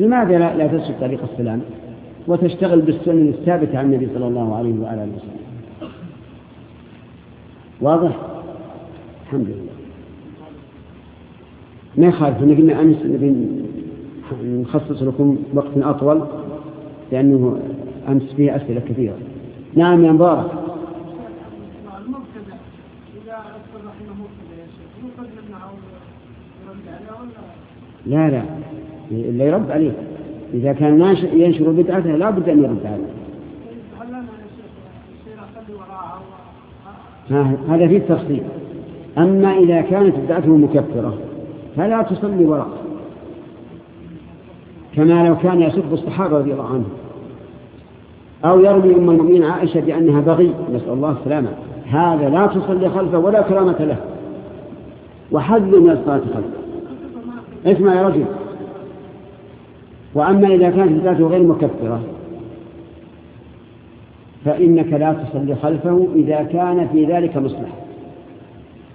Speaker 1: لماذا لا, تسلك طريق السلام وتشتغل بالسنن الثابتة عن النبي صلى الله عليه وعلى آله وسلم؟ واضح؟ الحمد لله. ما يخالف. ان قلنا امس نخصص لكم وقت أطول لأنه أمس فيه أسئلة كثيرة. نعم يا مبارك. لا لا. اللي يرد عليه. إذا كان ينشر بدعته لا بد أن يرد عليه. هذا فيه تفصيل. أما إذا كانت بدعته مكفرة فلا تصلي وراء كما لو كان يسب الصحابة رضي الله عنهم. أو يرمي أم المؤمنين عائشة بأنها بغي نسأل الله السلامة. هذا لا تصلي خلفه ولا كرامة له. وحذر من الصلاة خلفه. اسمع يا رجل. وأما إذا كانت بدعته غير مكفرة فإنك لا تصلي خلفه إذا كان في ذلك مصلحة.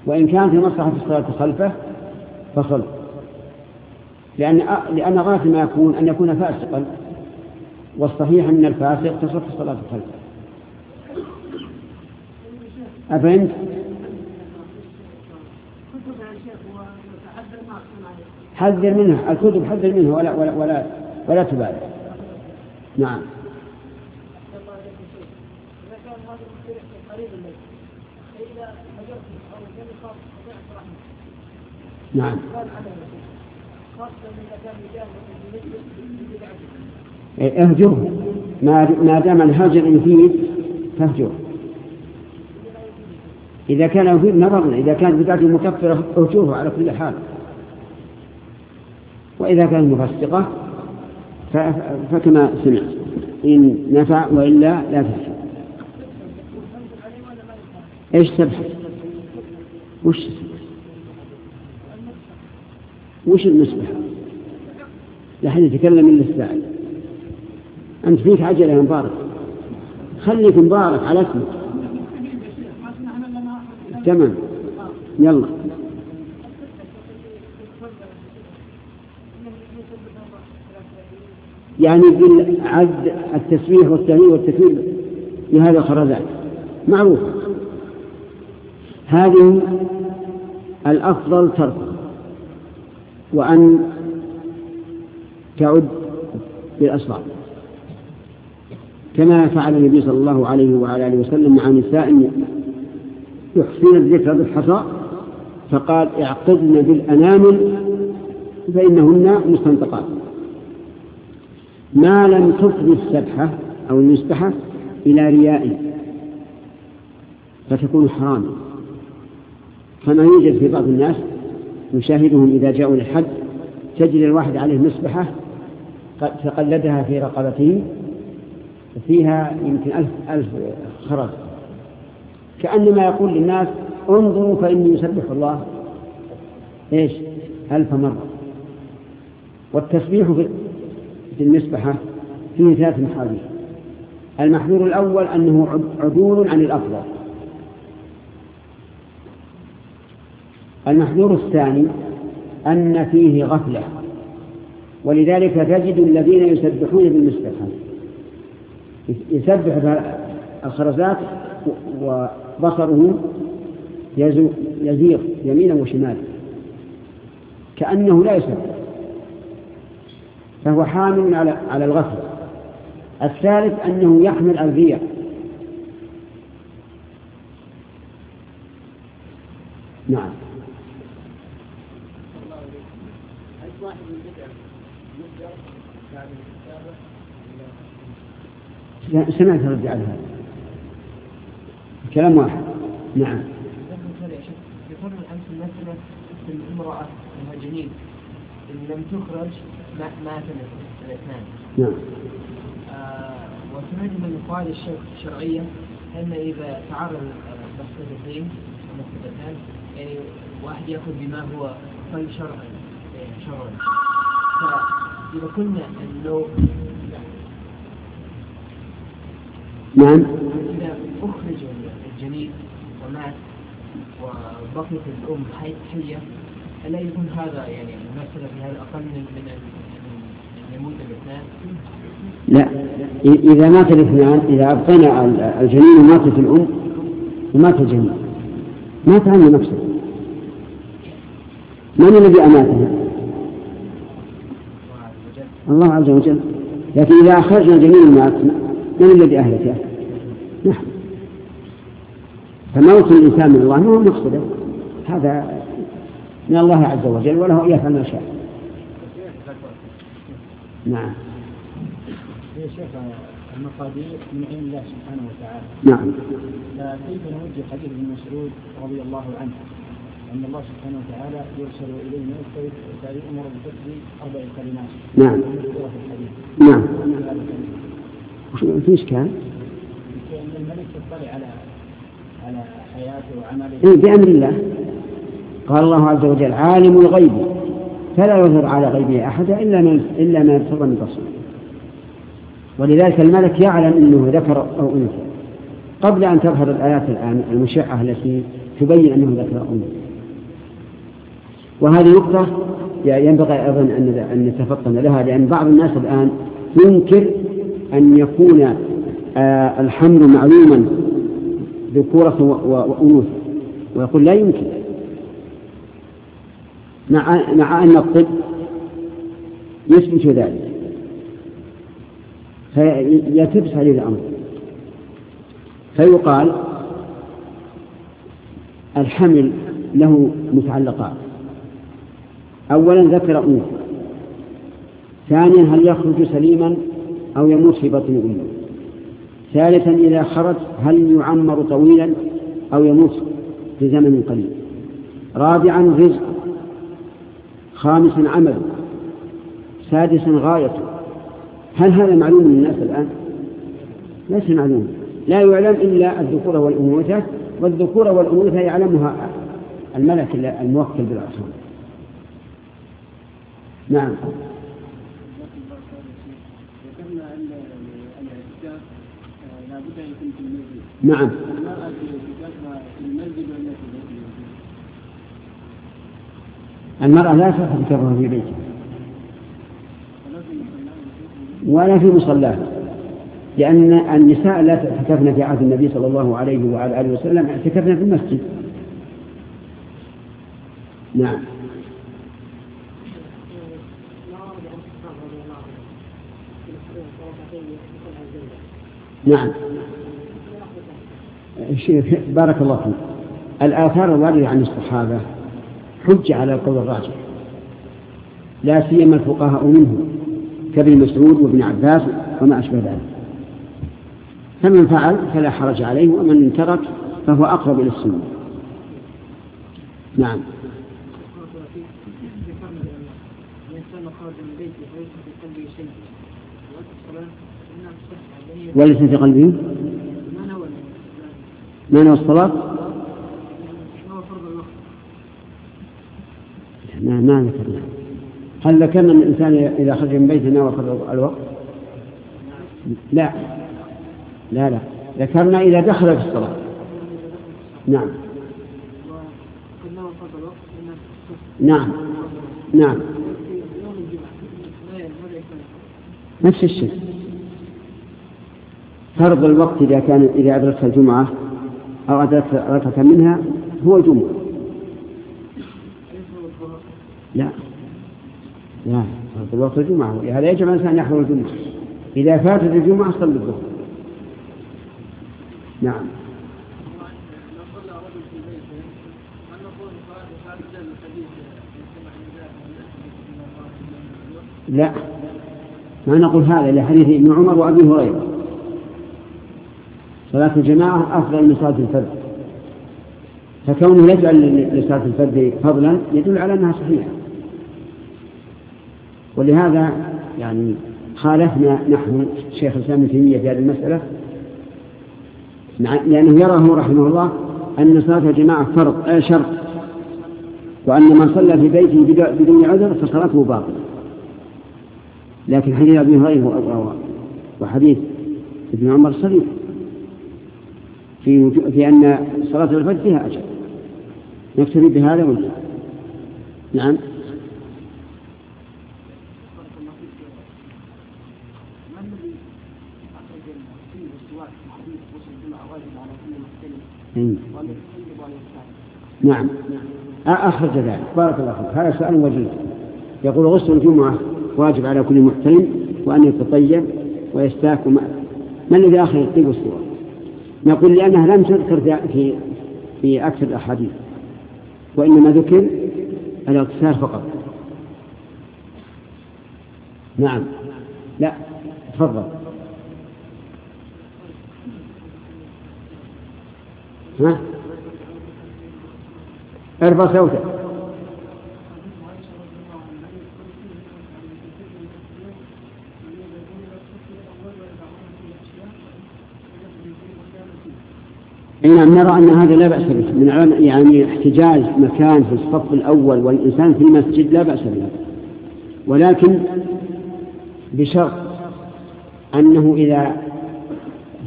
Speaker 1: وإن كان في مصلحة الصلاة خلفه فصل لأن لأن غاية ما يكون أن يكون فاسقا والصحيح أن الفاسق تصح الصلاة خلفه أفهمت؟ حذر منها الكتب حذر منها ولا ولا ولا, ولا تبالي نعم. نعم. اهجره. ما دام الهجر يفيد فاهجره. إذا كان يفيد نظرنا. إذا كان بدعة مكفرة اهجره على كل حال. وإذا كانت مفسقة فكما سمعت. إن نفع وإلا لا تفعل إيش تبحث وش وش المسبحة لا حد يتكلم إلا الساعد أنت فيك عجلة يا مبارك. خليك مبارك على اسمك. تمام. يلا. يعني بالعد التسبيح والتهليل والتكبير لهذا الخرزات معروف. هذه الأفضل تركه. وأن تعد بالأصغر كما فعل النبي صلى الله عليه وعلى آله وسلم مع نساء يحصين الذكر بالحصى فقال اعقدن بالأنامل فإنهن مستنطقات. ما لم تفضي السبحة أو المسبحة إلى رياء فتكون حراما كما يوجد في بعض الناس نشاهدهم إذا جاءوا للحج تجد الواحد عليه مسبحة فقلدها في رقبته فيها يمكن ألف, ألف خرز. كأنما يقول للناس انظروا فإني يسبح الله. إيش؟ ألف مرة. والتسبيح في المسبحة فيه ثلاث محاذير المحذور الأول أنه عدول عن الأفضل. المحذور الثاني أن فيه غفلة ولذلك تجد الذين يسبحون بالمسبحة يسبح الخرزات وبصره يزيغ يمينا وشمالا كأنه لا يسبح فهو حامل على على الغفل الثالث أنه يحمل الرياء نعم. سمعت رد على هذا. كلام واحد. نعم.
Speaker 2: يقول الأمس المسألة في المرأة المهاجرين إن لم تخرج مات الاثنان.
Speaker 1: نعم.
Speaker 2: آه وسمعت من القواعد الشرعية أن إذا تعرض المفسدتين المفسدتان يعني واحد يأخذ بما هو طيب شرعا شرعا. فإذا كنا أنه
Speaker 1: نعم.
Speaker 2: إذا أخرج الجنين ومات وبقيت الأم حية ألا يكون هذا يعني المسألة في هذا أقل من من يموت الاثنان؟
Speaker 1: لا. إذا مات الاثنان إذا أبقينا الجنين وماتت الأم ومات الجنين. مات عنه نفسه. من الذي أماته؟ الله عز وجل. لكن إذا أخرجنا الجنين مات من الذي أهلكه؟ نحن فموت الإنسان من الله هو مقصده. هذا من الله عز وجل وله يفعل ما شاء. نعم.
Speaker 4: يا شيخ المقادير من عين الله سبحانه وتعالى.
Speaker 1: نعم.
Speaker 4: فكيف نوجه حديث ابن مسعود رضي الله عنه؟ أن الله سبحانه وتعالى يرسل ملك فيأمر بكتب أربع كلمات.
Speaker 1: نعم. نعم. في إشكال؟
Speaker 4: الملك يطلع على على حياته وعمله.
Speaker 1: إيه بأمر الله. قال الله عز وجل عالم الغيب. فلا يظهر على غيبه أحدا إلا من إلا ما ارتضى من رسول ولذلك الملك يعلم أنه ذكر أو أنثى. قبل أن تظهر الآيات الآن المشعة التي تبين أنه ذكر أنثى. وهذه نقطة ينبغي أيضا أن نتفطن لها لأن بعض الناس الآن ينكر أن يكون آه، الحمل معلوما ذكورة وأنوثة ويقول لا يمكن. مع مع أن الطب يثبت ذلك. فيلتبس عليه الأمر. فيقال الحمل له متعلقات. أولا ذكر أنثى ثانيا هل يخرج سليما أو يموت في بطن أمه؟ ثالثا إذا خرج هل يعمر طويلا أو يموت في زمن قليل؟ رابعا رزق. خامسا عمل. سادسا غايته هل هذا معلوم للناس الآن؟ ليس معلوم. لا يعلم إلا الذكورة والأنوثة والذكورة والأنوثة يعلمها الملك الموكل بالأرحام نعم ذكرنا ان الاعتكاف لابد ان يكون في المسجد نعم. المسجد في المرأة لا تصح اعتكافها في بيتها. ولا في مصلاها. لأن النساء لا اعتكفن في عهد النبي صلى الله عليه وعلى آله وسلم اعتكفن في المسجد. نعم. نعم. بارك الله فيك. الآثار الواردة عن الصحابة حج على القول الراجح لا سيما الفقهاء منهم كابن مسعود وابن عباس وما أشبه ذلك. فمن فعل فلا حرج عليه ومن ترك فهو أقرب إلى السنة. نعم. وليس في قلبه ما نوى الصلاة؟ ما ما ذكرنا. هل ذكرنا ان الانسان إذا خرج من بيته نوى فرض الوقت؟ لا. لا لا. ذكرنا إذا دخل في الصلاة. نعم. نعم. نعم. نفس الشيء. فرض الوقت إذا كان إذا أدركت الجمعة أو أدركت ركعة منها هو الجمعة لا. لا فرض الوقت الجمعة. هذا يجب الإنسان يحضر الجمعة. إذا فاتت الجمعة صلى الظهر. نعم. لا. ما نقول هذا لحديث ابن عمر وأبي هريرة. صلاة الجماعة أفضل من صلاة الفرد. فكونه يجعل لصلاة الفرد فضلا يدل على أنها صحيحة. ولهذا يعني خالفنا نحن شيخ الإسلام ابن تيمية في هذه المسألة لأنه يراه رحمه الله أن صلاة الجماعة فرض آه شرط. وأن من صلى في بيته بدون عذر فصلاته باطلة. لكن حديث أبي هريرة وحديث ابن عمر صريح في في أن صلاة الفجر فيها أجر. نكتفي بهذا وانتهى نعم. نعم. أخرج ذلك. بارك الله فيك. هذا سؤال وجيه. يقول غسل الجمعة واجب على كل محتلم وأن يتطيب ويستاك ما الذي آخر الطيب والسواك نقول لأنها لم تذكر في في أكثر الأحاديث وإنما ذكر الاغتسال فقط. نعم. لا تفضل. ها؟ ارفع صوتك. نعم نرى أن هذا لا بأس به. من يعني احتجاز مكان في الصف الأول والإنسان في المسجد لا بأس به. ولكن بشرط أنه إذا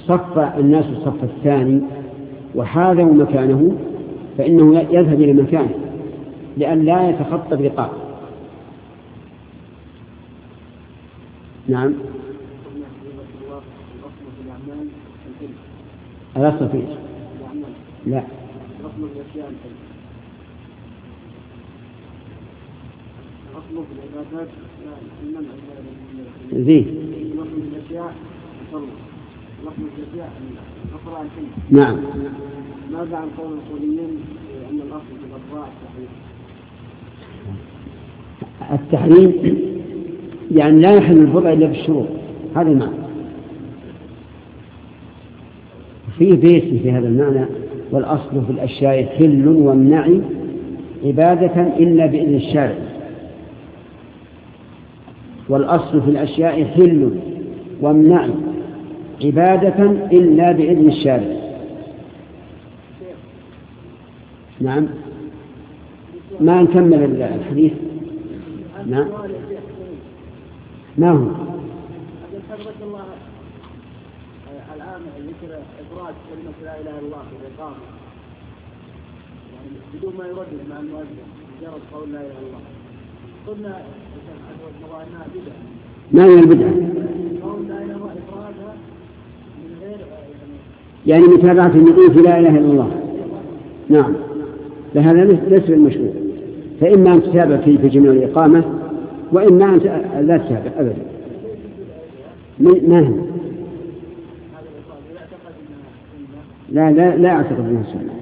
Speaker 1: صف الناس الصف الثاني وحاذوا مكانه فإنه يذهب إلى مكانه لأن لا يتخطى الرقاب. نعم. الأصل في لا. الأصل في العبادات زين. الأشياء الأشياء نعم. ماذا عن قول القوليين أن الأصل في التحريم التحريم يعني لا يحل البضع إلا بالشروط هذا المعنى. في بيت في هذا المعنى. والأصل في الأشياء حل وامنع عبادة إلا بإذن الشارع. والأصل في الأشياء حل وامنع عبادة إلا بإذن الشارع. نعم. ما نكمل الحديث؟ نعم. ما هو؟ الآن ذكر إفراد كلمة لا إله إلا الله في الإقامة يعني بدون ما يردد مع المؤذن مجرد قول لا إله إلا الله. قلنا أنها بدعة ما هي البدعة؟ قول لا إله إلا الله إفرادها من غير يعني متابعة النبي في لا إله إلا الله. نعم. فهذا ليس المشروع. فإما أن تتابع في جميع الإقامة وإما أن لا تتابع أبدا. ما هي؟ لا لا لا أعتقد أنها سنة.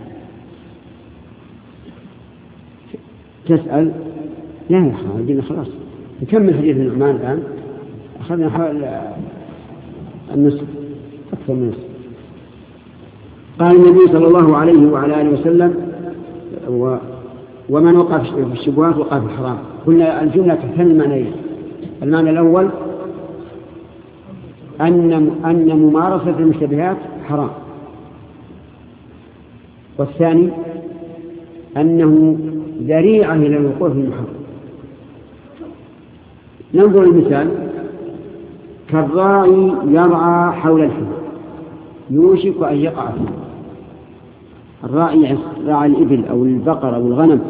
Speaker 1: تسأل؟ لا يا أخي خلاص. نكمل حديث النعمان الآن. أخذنا حوالي النصف أكثر من نصف قال النبي صلى الله عليه وعلى آله وسلم و ومن وقع في الشبهات وقع في الحرام. قلنا الجملة تحتمل المعنيين. المعنى الأول أن أن ممارسة المشتبهات حرام. والثاني أنه ذريعة إلى الوقوع في المحرم. ننظر المثال. كالراعي يرعى حول الحمى يوشك أن يقع فيه. الراعي راعى الإبل أو البقر أو الغنم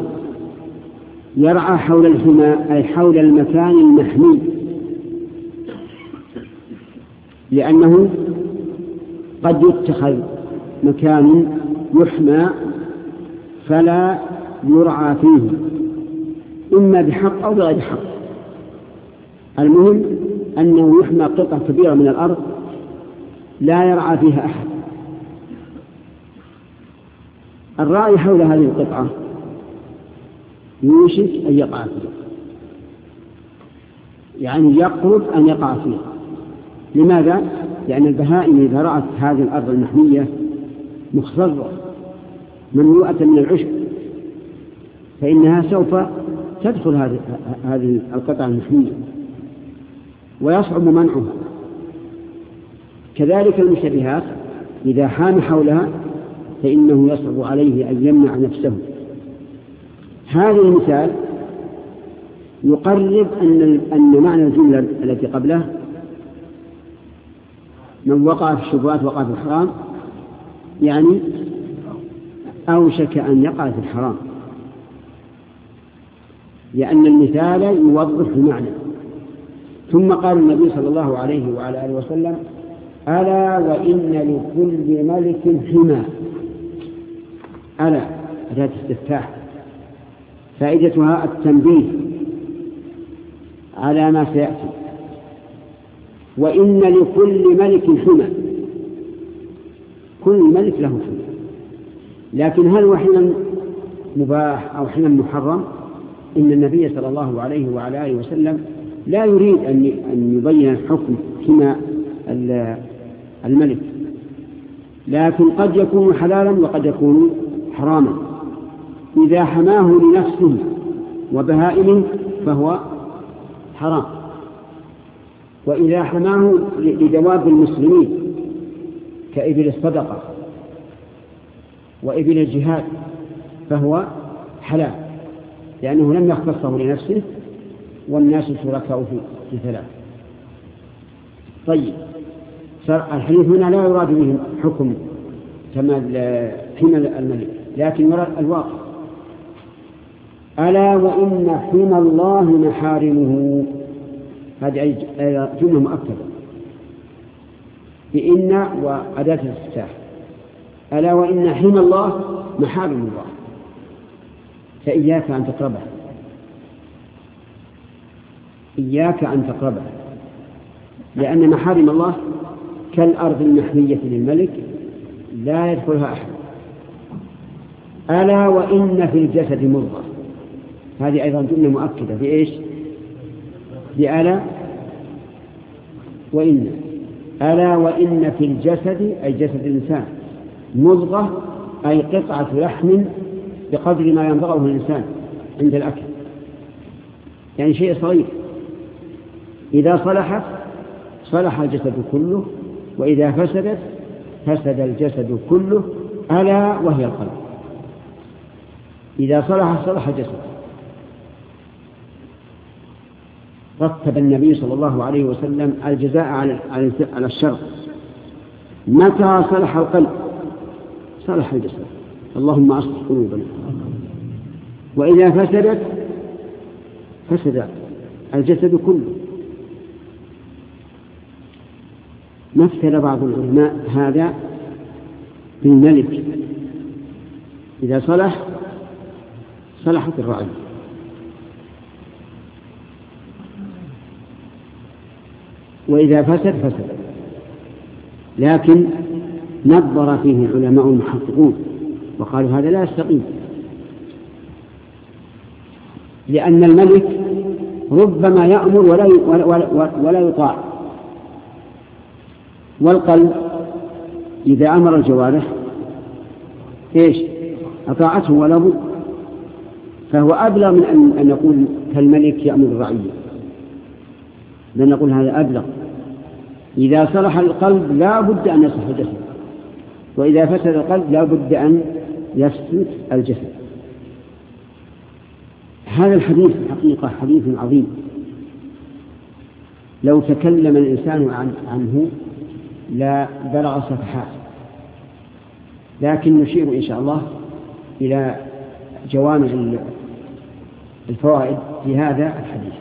Speaker 1: يرعى حول الحمى أي حول المكان المحمي. لأنه قد يتخذ مكان يحمى فلا يرعى فيه إما بحق أو بغير حق. المهم أنه يحمى قطعة كبيرة من الأرض لا يرعى فيها أحد. الراعي حول هذه القطعة يوشك أن يقع فيها يعني يقرب أن يقع فيها. لماذا؟ لأن البهائم إذا رأت هذه الأرض المحمية مخضرة مملوءة من العشب. فإنها سوف تدخل هذه القطعة المحمية ويصعب منعها. كذلك المشتبهات إذا حام حولها فإنه يصعب عليه أن يمنع نفسه. هذا المثال يقرب أن أن معنى الجملة التي قبله. من وقع في الشبهات وقع في الحرام يعني أوشك أن يقع في الحرام. لأن المثال يوضح المعنى. ثم قال النبي صلى الله عليه وعلى آله وسلم ألا وإن لكل ملك حمى. ألا أداة استفتاح. فائدتها التنبيه على ما سيأتي. وإن لكل ملك حمى. كل ملك له حمى. لكن هل هو حمى مباح أو حمى محرم؟ إن النبي صلى الله عليه وعلى آله وسلم لا يريد أن يبين حكم حمى الملك. لكن قد يكون حلالا وقد يكون حراما. إذا حماه لنفسه وبهائمه فهو حرام. وإذا حماه لدواب المسلمين كإبل الصدقة وإبل الجهاد فهو حلال لأنه لم يختصه لنفسه والناس شركاء في ثلاث. طيب الحديث هنا لا يراد به حكم كما حمل الملك لكن يرى الواقع. ألا وإن حمى الله محارمه؟ هذه جملة مؤكدة. بإن وأداة الافتتاح. ألا وإن حمى الله محارم الله. فإياك أن تقربها إياك أن تقربها لأن محارم الله كالأرض المحمية للملك لا يدخلها أحد. ألا وإن في الجسد مضغة هذه أيضا جملة مؤكدة. بإيش بألا وإن. ألا وإن في الجسد أي جسد الإنسان. مضغة أي قطعة لحم بقدر ما ينضغه الإنسان عند الأكل. يعني شيء صغير. إذا صلحت صلح الجسد كله وإذا فسدت فسد الجسد كله ألا وهي القلب. إذا صلح صلح الجسد. رتب النبي صلى الله عليه وسلم الجزاء على الشر. متى صلح القلب؟ صلح الجسد. اللهم أصلح قلوبنا. وإذا فسدت فسد الجسد كله. مثل بعض العلماء هذا بالملك. إذا صلح صلحت الرعية وإذا فسد فسد. لكن نظر فيه العلماء المحققون وقالوا هذا لا يستقيم. لأن الملك ربما يأمر ولا ولا, يطاع. والقلب إذا أمر الجوارح إيش؟ أطاعته ولا بد فهو أبلغ من أن, نقول كالملك يأمر الرعية. بل نقول هذا أبلغ. إذا صلح القلب لا بد أن يصلح الجسد وإذا فسد القلب لا بد أن يفسد الجسد. هذا الحديث حقيقة حديث عظيم. لو تكلم الإنسان عن عنه لا بلغ صفحات. لكن نشير إن شاء الله إلى جوامع الفوائد في هذا الحديث.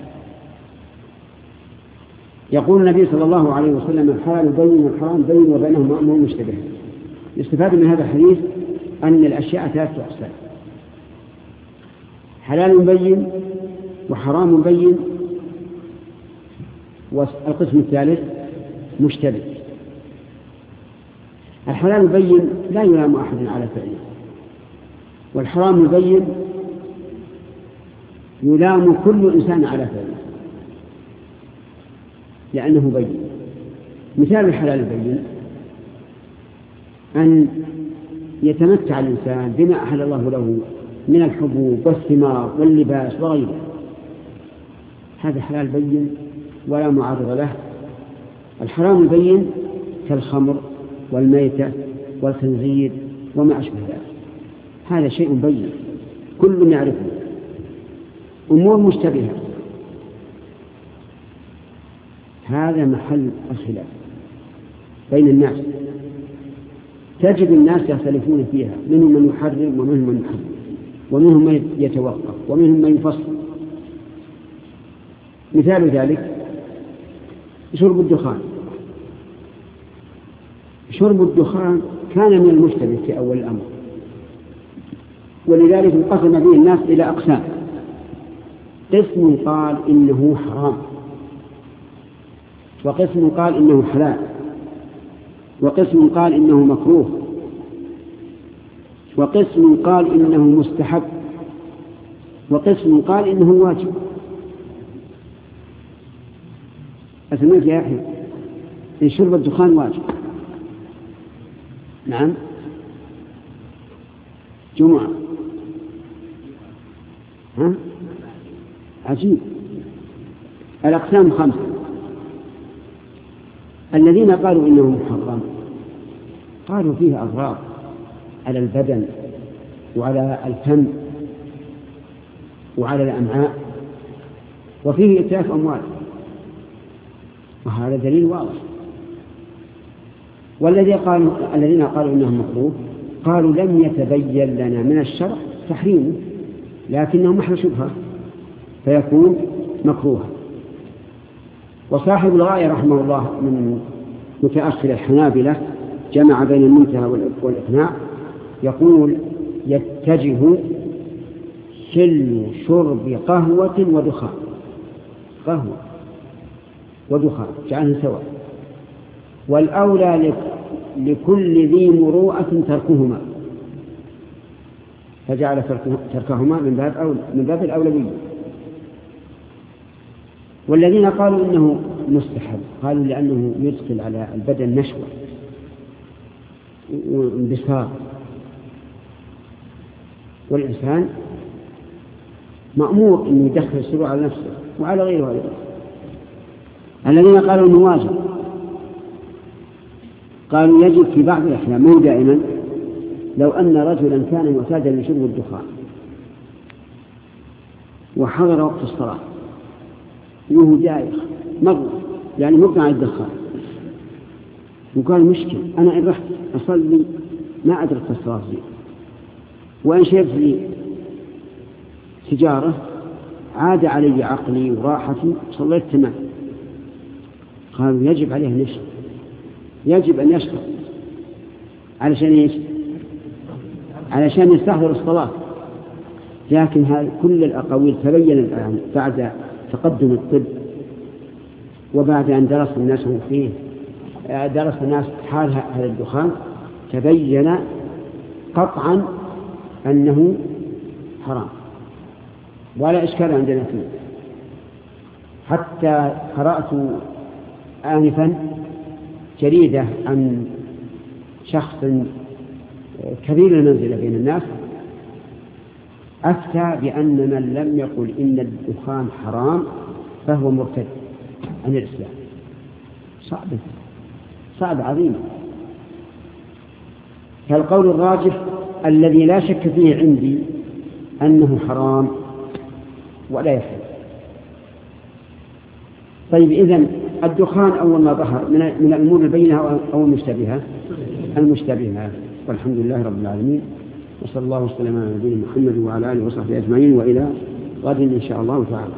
Speaker 1: يقول النبي صلى الله عليه وسلم الحلال بين والحرام بين وبينهما أمور مشتبه. يستفاد من هذا الحديث أن الأشياء ثلاثة أقسام. حلال بين وحرام بين والقسم الثالث مشتبه. الحلال بين لا يلام أحد على فعله. والحرام بين يلام كل إنسان على فعله. لأنه بين. مثال الحلال البين أن يتمتع الإنسان بما أحل الله له من الحبوب والثمار واللباس وغيره. هذا حلال بين ولا معارض له. الحرام البين كالخمر والميتة والخنزير وما أشبه ذلك. هذا شيء بين كل يعرفه أمور مشتبهة. هذا محل الخلاف بين الناس. تجد الناس يختلفون فيها منهم من يحرم ومنهم من يحرم ومنهم من يتوقف ومنهم من يفصل. مثال ذلك شرب الدخان. شرب الدخان كان من المشتبه في أول الأمر. ولذلك انقسم به الناس إلى أقسام. قسم قال إنه حرام. وقسم قال إنه حلال. وقسم قال إنه مكروه. وقسم قال إنه مستحب. وقسم قال إنه واجب. أسمعك يا يحيى إن شرب الدخان واجب. نعم. جمعة. ها؟ عجيب. الأقسام خمسة. الذين قالوا إنه محرم قالوا فيه أضرار على البدن وعلى الفم وعلى الأمعاء وفيه إتلاف أموال. وهذا دليل واضح. والذي قالوا الذين قالوا إنه مكروه قالوا لم يتبين لنا من الشرع تحريمه لكنه محل شبهة فيكون مكروها. وصاحب الغاية رحمه الله من متأخر الحنابلة جمع بين المنتهى والإقناع يقول يتجه سل شرب قهوة ودخان. قهوة ودخان جعلها سواء. والأولى لكل ذي مروءة تركهما. فجعل تركهما من باب أولى من باب الأولوية والذين قالوا إنه مستحب قالوا لأنه يدخل على البدن نشوة وانبساط. والإنسان مأمور أن يدخل السرور على نفسه وعلى غيره أيضا. الذين قالوا أنه واجب. قالوا يجب في بعض الأحيان مو دائما لو أن رجلا كان معتادا لشرب الدخان وحضر وقت الصلاة. وهو دايخ مر يعني مقنع الدخان وقال مشكل. أنا إن رحت أصلي ما أدرك الصلاة دي وإن شربت لي سجارة عاد علي عقلي وراحتي صليت تمام. قالوا يجب عليه أن يشرب. يجب أن يشرب. علشان إيش؟ علشان يستحضر الصلاة. لكن كل الأقاويل تبين الآن بعد تقدم الطب وبعد أن درس الناس فيه درس الناس حال هذا الدخان تبين قطعا أنه حرام. ولا إشكال عندنا فيه. حتى قرأت آنفا جريدة عن شخص كبير المنزلة بين الناس أفتى بأن من لم يقل إن الدخان حرام فهو مرتد عن الإسلام. صعب. صعب عظيم. فالقول الراجح الذي لا شك فيه عندي أنه حرام ولا يحل طيب إذن الدخان أول ما ظهر من الأمور البينة أو المشتبهة؟ المشتبهة. والحمد لله رب العالمين. وصلى الله وسلم على نبينا محمد وعلى آله وصحبه أجمعين وإلى غد إن شاء الله تعالى.